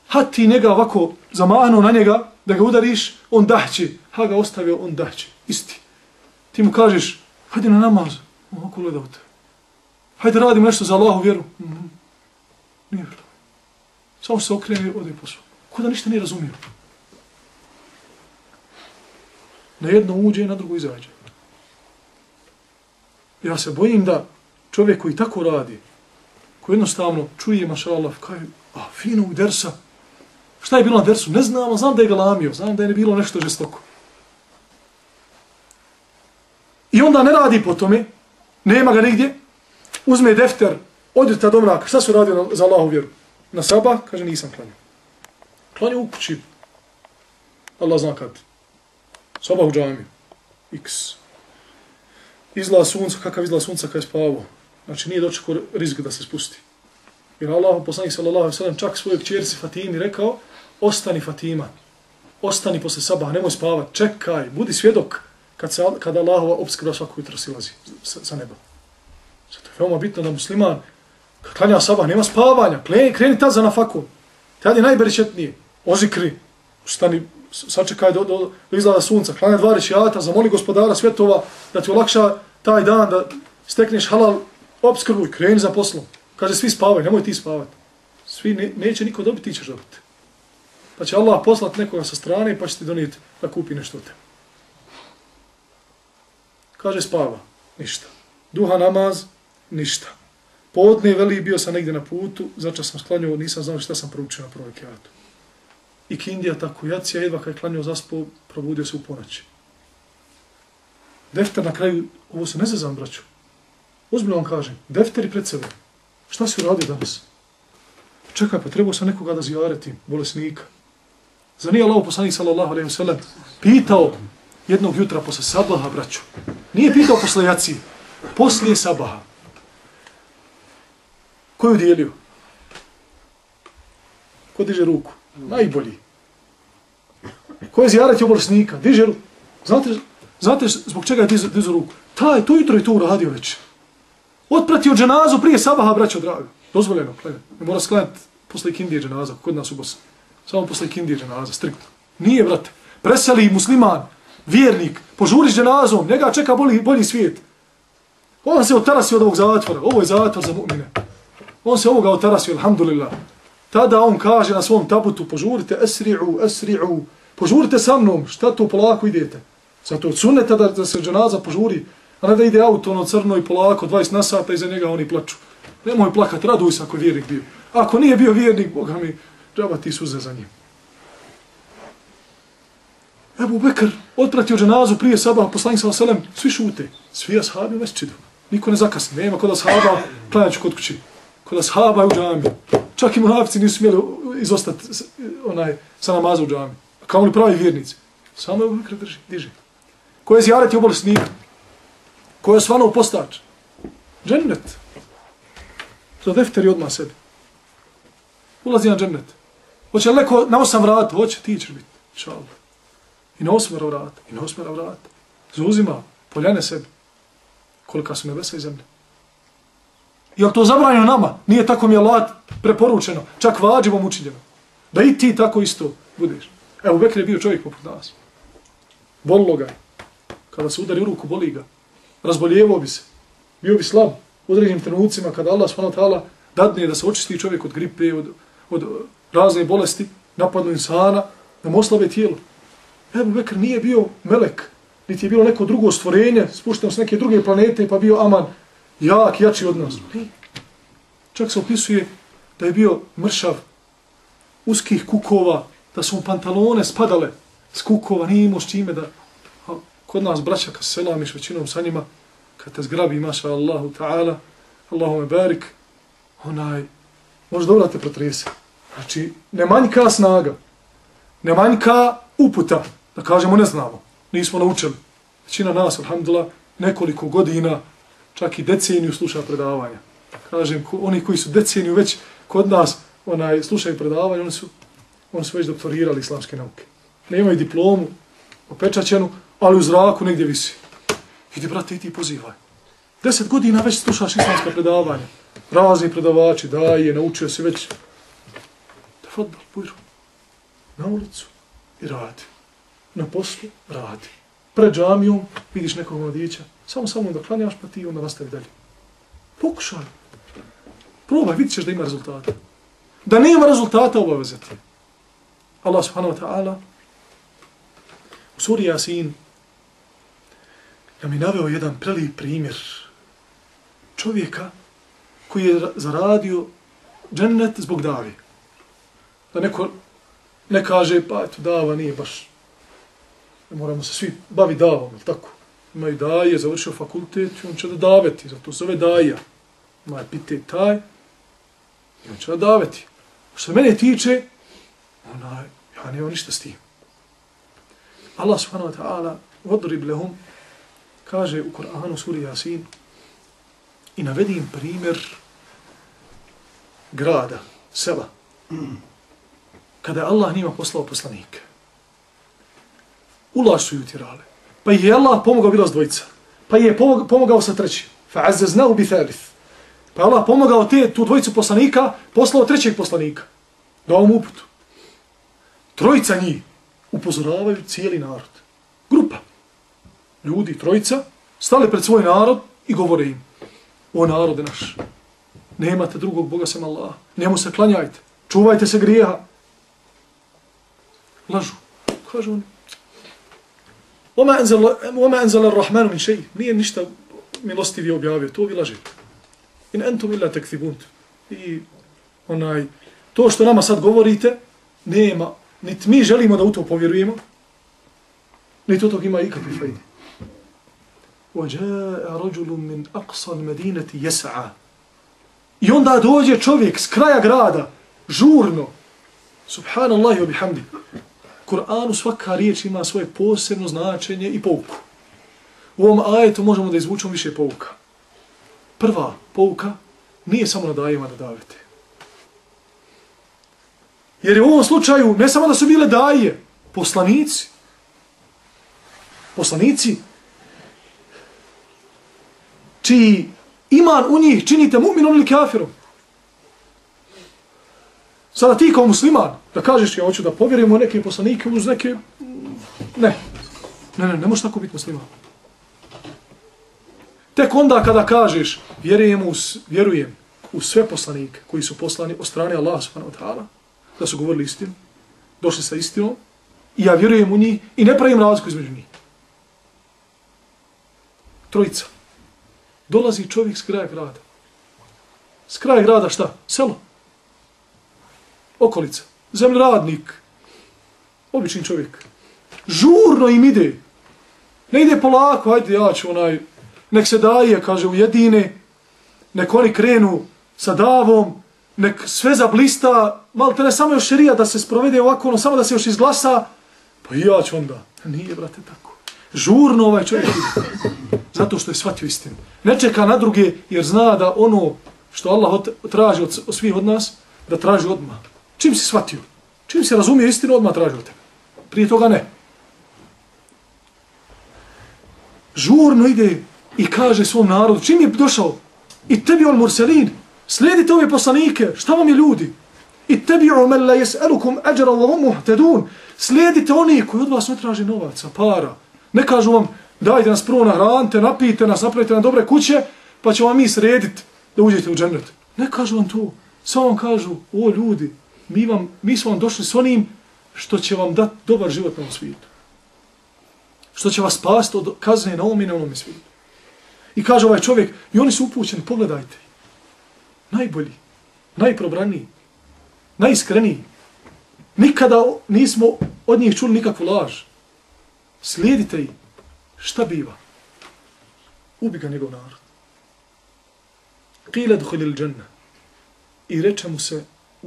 [SPEAKER 2] Hati njega ovako zamahnu na njega, da ga udariš, on dahće. Ha ga ostavio, on daće, Isti. Ti mu kažeš, hajde na namaz. Ovako gleda u te. Hajde radim nešto za Allahu vjeru. Mm -hmm. Nije vjeru. Samo se okrene, ode posao. svom. Ko da ništa nije razumio. Na jedno uđe, na drugo izađe. Ja se bojim da čovjek koji tako radi, koji jednostavno čuje, maša Allah, kaj, a, fino u dersa, šta je bilo na dersu? Ne znam, znam da je ga lamio, znam da je bilo nešto žestoko. I onda ne radi po tome, nema ga nigdje, uzme defter, odi ta domrak, šta su radio za Allahu vjeru? Na sabah, kaže, nisam klanio. Klanio u kući. Allah zna kad. Sabah u džamiju. X. Izla sunca, kakav izla sunca kad je spavao. Znači nije dočekao rizik da se spusti. Jer Allah, poslanik sallallahu alaihi sallam, čak svojeg čerci Fatimi rekao, ostani Fatima, ostani posle sabah, nemoj spavat, čekaj, budi svjedok kad, se, kad Allahova obskrba svako jutro silazi sa, sa neba. Zato je veoma bitno da musliman, kad klanja sabah, nema spavanja, kreni, kreni tad za na faku. Tad je najberičetnije. Ozikri, ustani, sačekaj do, do, do izgleda sunca, klanja dva rečiata, zamoli gospodara svjetova da ti olakša taj dan, da stekneš halal obskrbu i kreni za poslom. Kaže, svi spavaju, nemoj ti spavati. Svi ne, neće niko dobiti, ti ćeš dobiti. Pa će Allah poslati nekoga sa strane pa će ti donijeti da kupi nešto te. Kaže, spava, ništa. Duha namaz, ništa. Podne veli bio sam negdje na putu, zača sam sklanio, nisam znao šta sam proučio na prvoj kjatu. I kindija tako, jacija jedva kad je klanio zaspo, probudio se u ponoći. Defter na kraju, ovo se ne zazam, braću. Uzbiljno vam kažem, defteri pred sebe. Šta si uradio danas? Čekaj, pa trebao sam nekoga da zjareti, bolesnika. Za nije Allah poslanik sallallahu alaihi wa sallam pitao jednog jutra posle sabaha, braćo. Nije pitao posle jaci, poslije sabaha. Ko je udjelio? Ko diže ruku? Najbolji. Ko je zjaratio bolesnika? Diže ruku. Znate, znate zbog čega je dizu ruku? Taj, to jutro je to uradio već. Otpratio dženazu prije sabaha, braćo drago. Dozvoljeno, klede. Ne mora sklanjati posle kindije dženaza, kod nas u Bosni. Samo posle kindije dženaza, striktno. Nije, brate. Preseli musliman, vjernik, požuri dženazom, njega čeka bolji, bolji svijet. On se otarasi od ovog zatvora. Ovo je zatvor za mu'mine. On se ovoga otarasi, alhamdulillah. Tada on kaže na svom tabutu, požurite, esri'u, esri'u, požurite sa mnom, šta to polako idete? Zato od sunneta da, da se dženaza požuri, A ne da ide auto ono crno i polako, 20 na sata iza njega oni plaču. Nemoj plakat, raduj se ako je vjernik bio. Ako nije bio vjernik, Boga mi, džaba ti suze za njim. Ebu Bekr otpratio dženazu prije sabah, poslanik sa oselem, svi šute. Svi ashabi u mesčidu. Niko ne zakasni. Nema kod ashaba, klanjaću kod kući. Kod ashaba je u džami. Čak i munafici nisu smjeli izostati onaj, sa namaza u džami. Kao oni pravi vjernici. Samo Ebu Bekr drži, diže. Ko je zjareti obolesnika? Ko je osvanuo postač? Džennet. Za defteri odmah sebi. Ulazi na džennet. Hoće li neko na osam vrat? Hoće, ti ćeš biti. Čao. I na osmora vrata, I na osmora vrata. Zauzima poljane sebi. Kolika su nebesa i zemlje. Jel to zabranjeno nama? Nije tako mi je Allah preporučeno. Čak vađivom učinjeno. Da i ti tako isto budeš. Evo, Bekir je bio čovjek poput nas. Bolilo ga je. Kada se udari u ruku, boli ga razboljevo bi se, bio bi slab u određenim trenucima kada Allah s.w.t. dadne da se očisti čovjek od gripe, od, od razne bolesti, napadnu insana, da mu oslabe tijelo. Ebu Bekr nije bio melek, niti je bilo neko drugo stvorenje, spušteno s neke druge planete, pa bio aman, jak, jači od nas. Čak se opisuje da je bio mršav, uskih kukova, da su mu pantalone spadale s kukova, nije imao s čime da kod nas braća kad selamiš većinom sa njima, kad te zgrabi maša Allahu ta'ala, Allahu me barik, onaj, može dobro da te protrese. Znači, ne manjka snaga, ne manjka uputa, da kažemo ne znamo, nismo naučili. Većina nas, alhamdulillah, nekoliko godina, čak i deceniju sluša predavanja. Kažem, oni koji su deceniju već kod nas onaj slušaju predavanja, oni su, oni su već doktorirali islamske nauke. Nemaju diplomu, opečaćenu, ali u zraku negdje visi. Idi, brate, i ti pozivaj. Deset godina već slušaš islamska predavanja. Razni predavači, daje, naučio se već. Da fotbal, bujru. Na ulicu i radi. Na poslu radi. Pred džamijom vidiš nekog mladića. Samo samo da klanjaš, pa ti onda nastavi dalje. Pokušaj. Probaj, vidit ćeš da ima rezultata. Da nema rezultata, obavezati. Allah subhanahu wa ta'ala u suri Yasin nam je naveo jedan prelijep primjer čovjeka koji je zaradio džennet zbog davi. Da neko ne kaže, pa eto, dava nije baš, moramo se svi bavi davom, ili tako? Imaju daje, završio fakultet, on će da daveti, zato se zove daja. Ima epitet taj, i on će da daveti. Što mene tiče, onaj, ja nemam ništa s tim. Allah subhanahu wa ta'ala, vodrib lehum, kaže u Kur'anu suri Yasin, i navedim primjer grada, sela, kada je Allah njima poslao poslanike. Ulaž su ju tirale. Pa je Allah pomogao bila s dvojica. Pa je pomogao sa trećim. Fa Fa'azzaznahu bi thalith. Pa je Allah pomogao te, tu dvojicu poslanika, poslao trećeg poslanika. Dao mu uputu. Trojica njih upozoravaju cijeli narod. Grupa. Ljudi, trojica, stale pred svoj narod i govore im. O narode naš, nemate drugog Boga sem Allah. Njemu se klanjajte. Čuvajte se grijeha. Lažu. Kažu oni. Oma enzala rahmanu min šeji. Nije ništa milostivi objavio. To vi lažete. In entum illa tekfibunt. I onaj, to što nama sad govorite, nema, niti mi želimo da u to povjerujemo, niti od tog ima ikakvi fajdi. وَجَاءَ رَجُلٌ مِنْ أَقْصَى الْمَدِينَةِ يَسَعَى I onda dođe čovjek s kraja grada, žurno, subhanallah i bihamdi. Kur'anu svaka riječ ima svoje posebno značenje i pouku. U ovom ajetu možemo da izvučemo više pouka. Prva pouka nije samo na dajima da davete. Jer je u ovom slučaju ne samo da su bile daje, poslanici. Poslanici čiji iman u njih činite mu'minom ili kafirom. Sada ti kao musliman, da kažeš ja hoću da povjerujem u neke poslanike uz neke... Ne. Ne, ne, ne možeš tako biti musliman. Tek onda kada kažeš vjerujem u, vjerujem u sve poslanike koji su poslani od strane Allaha subhanahu wa ta'ala, da su govorili istinu, došli sa istinom, i ja vjerujem u njih i ne pravim razliku između njih. Trojica. Dolazi čovjek s kraja grada. S kraja grada šta? Selo. Okolica. zemljoradnik, Obični čovjek. Žurno im ide. Ne ide polako, ajde ja ću onaj, nek se daje, kaže, u jedine, nek oni krenu sa davom, nek sve zablista, malo te ne samo još šerija da se sprovede ovako, ono, samo da se još izglasa, pa i ja ću onda. Nije, brate, tako. Žurno ovaj čovjek ide. Zato što je shvatio istinu. Ne čeka na druge jer zna da ono što Allah traži od, od svih od nas, da traži odmah. Čim si shvatio? Čim si razumio istinu, odmah traži od tebe. Prije toga ne. Žurno ide i kaže svom narodu, čim je došao, i tebi on murselin, slijedite ove poslanike, šta vam je ljudi? I tebi umel la jes'elukum ađara Allahumu tedun, slijedite oni koji od vas ne traži novaca, para. Ne kažu vam, dajte nas prvo nahranite, napijte nas, napravite na dobre kuće, pa ćemo vam mi srediti da uđete u džennet. Ne kažu vam to. Samo vam kažu, o ljudi, mi, vam, mi smo vam došli s onim što će vam dati dobar život na ovom svijetu. Što će vas spasti od kazne na ovom i na ovom svijetu. I kaže ovaj čovjek, i oni su upućeni, pogledajte. Najbolji, najprobraniji, najiskreniji. Nikada nismo od njih čuli nikakvu laž. Slijedite ih šta biva? Ubi ga njegov narod. Qila duhili džanna. I reče mu se,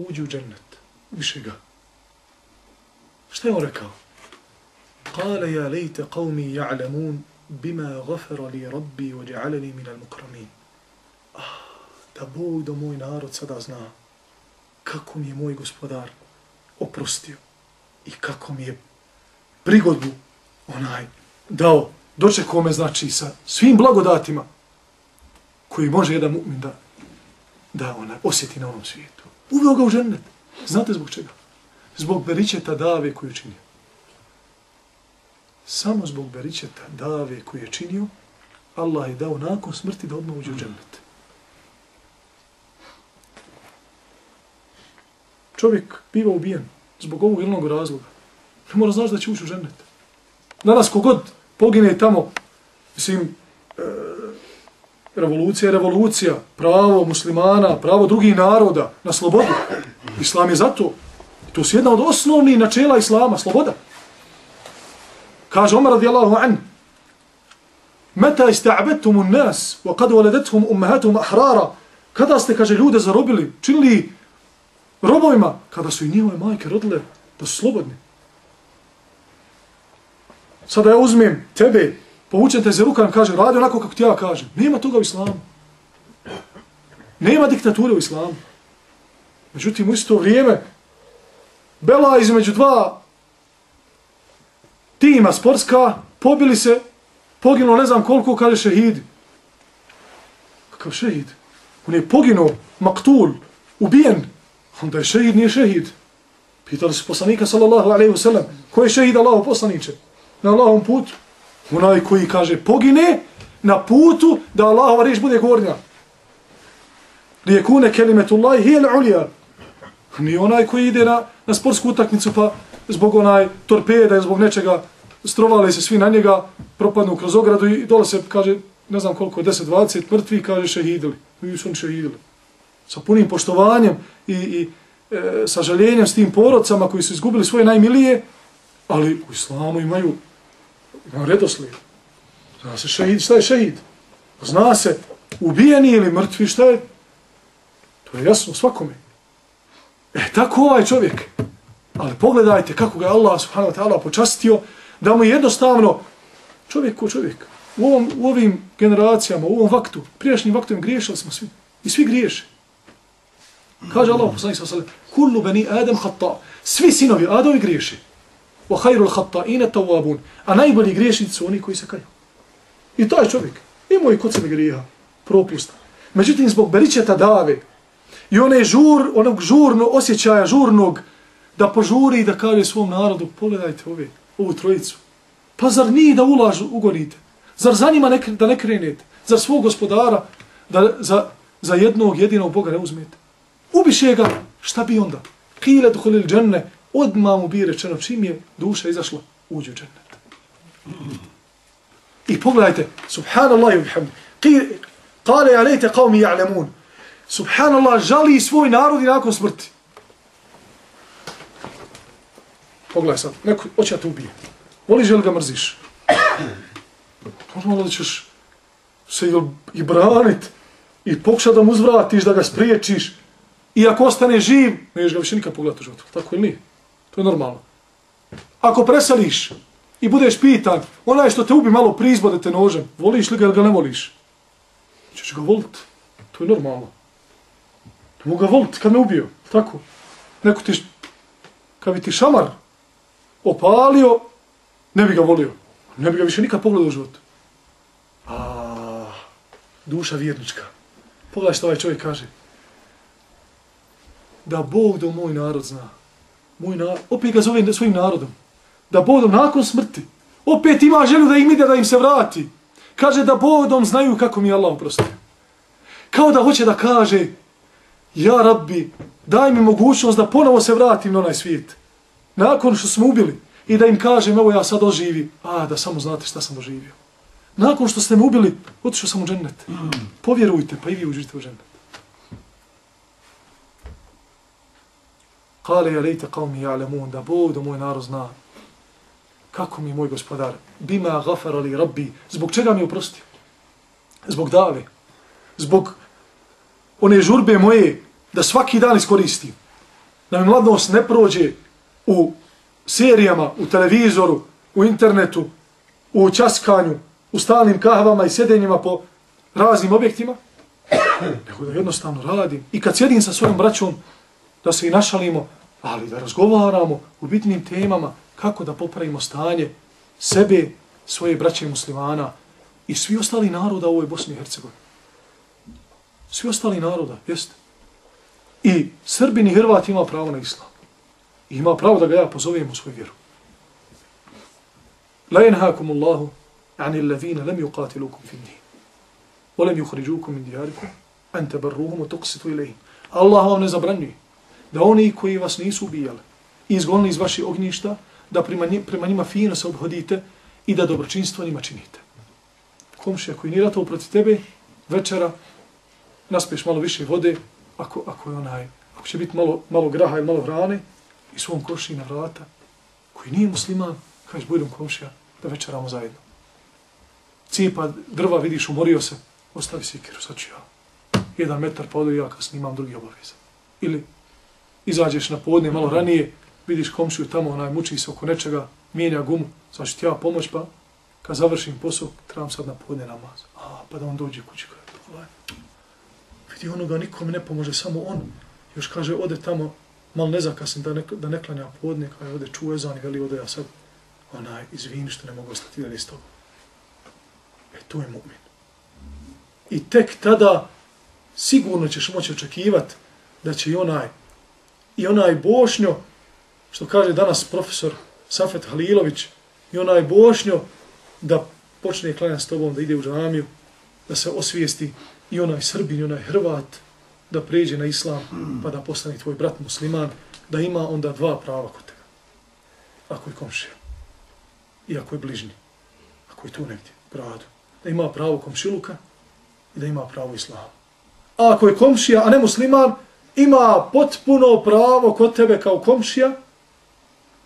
[SPEAKER 2] uđi u džennet. Više ga. Šta je on rekao? Kale ja lejte qavmi ja'lamun bima gafara li rabbi wa ja'alani min al-mukramin. Ah, da Bog da moj narod sada zna kako mi je moj gospodar oprostio i kako mi je prigodbu onaj dao dočekao me znači sa svim blagodatima koji može jedan mu'min da, da ona osjeti na onom svijetu. Uveo ga u žennet. Znate zbog čega? Zbog beričeta dave koju je činio. Samo zbog beričeta dave koju je činio, Allah je dao nakon smrti da odmah uđe u žennet. Čovjek biva ubijen zbog ovog ilnog razloga. Ne mora znaš da će ući u žennet. Danas kogod pogine tamo, mislim, e, revolucija je revolucija, pravo muslimana, pravo drugih naroda na slobodu. Islam je zato. To su jedna od osnovnih načela Islama, sloboda. Kaže Omar radijallahu an, Meta ista'abetum un nas, wa kad waladethum ummahatuhum ahrara, Kada ste, kaže, ljude zarobili, činili robovima, kada su i njihove majke rodile, da su slobodni. Sada ja uzmem tebe, povučem te za rukam, kaže, radi onako kako ti ja kažem. Nema toga u islamu. Nema diktature u islamu. Međutim, u isto vrijeme, Bela između dva tima sportska, pobili se, poginulo ne znam koliko, kaže šehidi. Kakav šehid? On je poginuo, maktul, ubijen. Onda je šehid, nije šehid. Pitali su poslanika, sallallahu alaihi wasallam, ko je šehid Allaho poslaniče? Na Allahom putu. Onaj koji kaže, pogine na putu da Allahova riječ bude gornja. Lijekune kelimetullahi hijel ulija. Ni onaj koji ide na, na sportsku utakmicu pa zbog onaj torpeda i zbog nečega strovali se svi na njega, propadnu kroz ogradu i dole se, kaže, ne znam koliko, 10-20 mrtvi, kaže, šehidili. I su oni šehidili. Sa punim poštovanjem i, i e, sa žaljenjem s tim porodcama koji su izgubili svoje najmilije, ali u islamu imaju, Ima redoslijed. Zna se šehid, šta je šehid? Zna se ubijeni ili mrtvi, šta je? To je jasno svakome. E, tako ovaj čovjek. Ali pogledajte kako ga je Allah subhanahu wa ta'ala počastio, da mu jednostavno, čovjek ko čovjek, u, ovom, u ovim generacijama, u ovom vaktu, prijašnjim vaktom griješili smo svi. I svi griješe. Kaže Allah poslanik sa sallam, kullu bani Adam hatta, svi sinovi Adovi griješe. Wa khairul khatta'ina tawwabun. tawabun. A najbolji griješnici su oni koji se kaju. I taj čovjek, imao i kod sebe grijeha, propusta. Međutim, zbog beričeta dave, I one žur, onog žurno osjećaja, žurnog, da požuri i da kaže svom narodu, pogledajte ove, ovu trojicu. Pa zar nije da ulažu, ugonite? Zar za njima ne, da ne krenete? Zar svog gospodara da za, za jednog jedinog Boga ne uzmete? Ubiše ga, šta bi onda? Kile duhulil dženne, odmah mu bi rečeno čim je duša izašla, uđu džennet. I pogledajte, subhanallah i bihamdi, kale alejte mi ja'lemun, subhanallah, žali svoj narod i nakon smrti. Pogledaj sad, neko oće da te ubije. Voliš ili ga mrziš? Normalno da ćeš se i branit i pokušati da mu uzvratiš, da ga spriječiš. I ako ostane živ, ne ga više nikad pogledati u životu. Tako ili nije? To je normalno. Ako preseliš i budeš pitan, onaj što te ubi malo prizbode te nožem, voliš li ga ili ga ne voliš? Češ ga voliti. To je normalno. Ne mogu ga volit kad me ubio. Tako. Neko ti, kad bi ti šamar opalio, ne bi ga volio. Ne bi ga više nikad pogledao u životu. A, duša vjernička. Pogledaj što ovaj čovjek kaže. Da Bog do moj narod zna. Moj narod, opet ga zove svojim narodom. Da Bog do nakon smrti. Opet ima želju da im ide da im se vrati. Kaže da Bog dom znaju kako mi Allah oprostio. Kao da hoće da kaže, ja rabbi, daj mi mogućnost da ponovo se vratim na onaj svijet. Nakon što smo ubili i da im kažem, evo ja sad oživim, a da samo znate šta sam doživio. Nakon što ste me ubili, otišao sam u džennet. Povjerujte, pa i vi uđite u džennet. Kale je lejte kao mi ja'lemun, da Bog da moj narod zna kako mi moj gospodar, bima gafarali rabbi, zbog čega mi oprostio? Zbog dave, zbog one žurbe moje, da svaki dan iskoristim. Da mi mladnost ne prođe u serijama, u televizoru, u internetu, u časkanju, u stalnim kahvama i sjedenjima po raznim objektima, nego da jednostavno radim. I kad sjedim sa svojom braćom, da se i našalimo, ali da razgovaramo u bitnim temama kako da popravimo stanje sebe, svoje braće muslimana i svi ostali naroda u ovoj Bosni i Hercegovini. Svi ostali naroda, jeste. I Srbin i Hrvat ima pravo na islam. I ima pravo da ga ja pozovem u svoju vjeru. La yanhaakum Allahu ani allazina lam yuqatilukum fi din. Wa lam yukhrijukum min diyarikum an tabarruhum wa tuqsitu ilayhim. Allah vam ne zabranjuje da oni koji vas nisu ubijali i izgonili iz vaših ognjišta, da prema, prema njima fino se obhodite i da dobročinstvo njima činite. Komšija koji nije ratao proti tebe, večera naspiješ malo više vode, ako, ako je onaj, ako će biti malo, malo graha i malo hrane, i svom koši na vrata, koji nije musliman, kažeš, budem komšija, da večeramo zajedno. Cijepa drva, vidiš, umorio se, ostavi sikiru, sad ću ja. jedan metar, pa odo ja kasnije imam drugi obaveza. Ili izađeš na podne malo ranije, vidiš komšiju tamo, onaj muči se oko nečega, mijenja gumu, znači ti ja pomoć, pa kad završim posao, trebam sad na podne namaz. A, pa da on dođe kući, kaže, pogledaj. Vidi onoga, nikome ne pomože, samo on. Još kaže, ode tamo, malo nezakasnim da ne, da ne klanja podne, kaže, ode čuje za veli, ode ja sad, onaj, izvini što ne mogu ostati dalje s tobom. E, to je mu'min. I tek tada sigurno ćeš moći očekivati da će i onaj, i onaj Bošnjo, što kaže danas profesor Safet Halilović, i onaj Bošnjo, da počne klanjati s tobom, da ide u džamiju, da se osvijesti i onaj Srbin, i onaj Hrvat, da pređe na Islam, pa da postane tvoj brat musliman, da ima onda dva prava kod tega. Ako je komšija. I ako je bližnji. Ako je tu negdje, bradu. Da ima pravo komšiluka i da ima pravo Islama. A ako je komšija, a ne musliman, ima potpuno pravo kod tebe kao komšija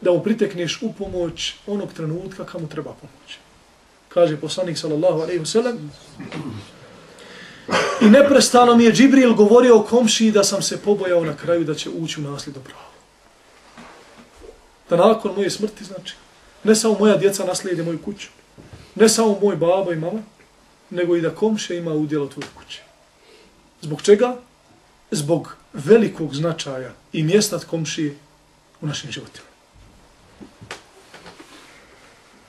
[SPEAKER 2] da mu pritekneš u pomoć onog trenutka kamo treba pomoć. kaže poslanik sallallahu alejhi ve sellem i neprestano mi je Džibril govorio o komšiji da sam se pobojao na kraju da će ući u nasljedno pravo. Da nakon moje smrti, znači, ne samo moja djeca naslijede moju kuću, ne samo moj baba i mama, nego i da komšija ima udjelo tvoje kuće. Zbog čega? Zbog velikog značaja i mjesta komšije u našim životima.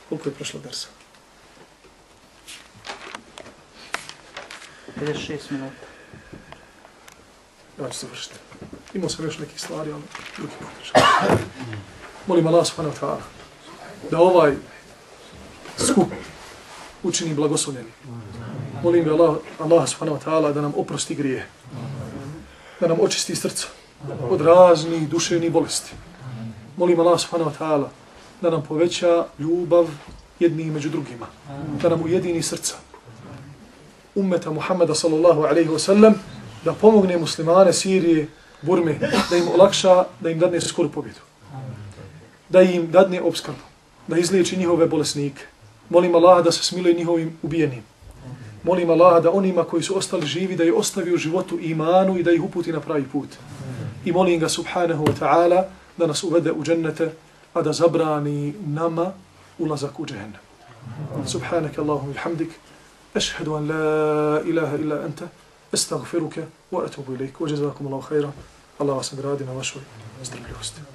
[SPEAKER 2] Koliko je prošlo drsa?
[SPEAKER 3] 56 minuta.
[SPEAKER 2] Ja ću završiti. Imao sam još nekih stvari, ali drugi put. Molim Allah subhanahu wa ta'ala da ovaj skup učini blagoslovljeni. Molim Allah, Allah subhanahu wa ta'ala da nam oprosti grije. Da nam očisti srca od raznih duševnih bolesti. Molim Allah subhanahu wa ta'ala da nam poveća ljubav jedni među drugima. Da nam ujedini srca ummeta Muhammeda sallallahu alaihi wa sallam da pomogne muslimane Sirije, Burme, da im olakša, da im dadne skoru pobjedu. Da im dadne obskrbu, da izliječi njihove bolesnike. Molim Allah da se smiluje njihovim ubijenim molim Allaha da onima koji su ostali živi, da je ostavi u životu imanu i da ih uputi na pravi put. I molim ga subhanahu wa ta'ala da nas uvede u džennete, a da zabrani nama ulazak u džennem. Subhanak Allahum i hamdik, ašhedu an la ilaha illa anta, estagfiruke wa atubu ilik. Ođe zavakum Allah khaira, Allah vas nagradi na vašoj zdravljivosti.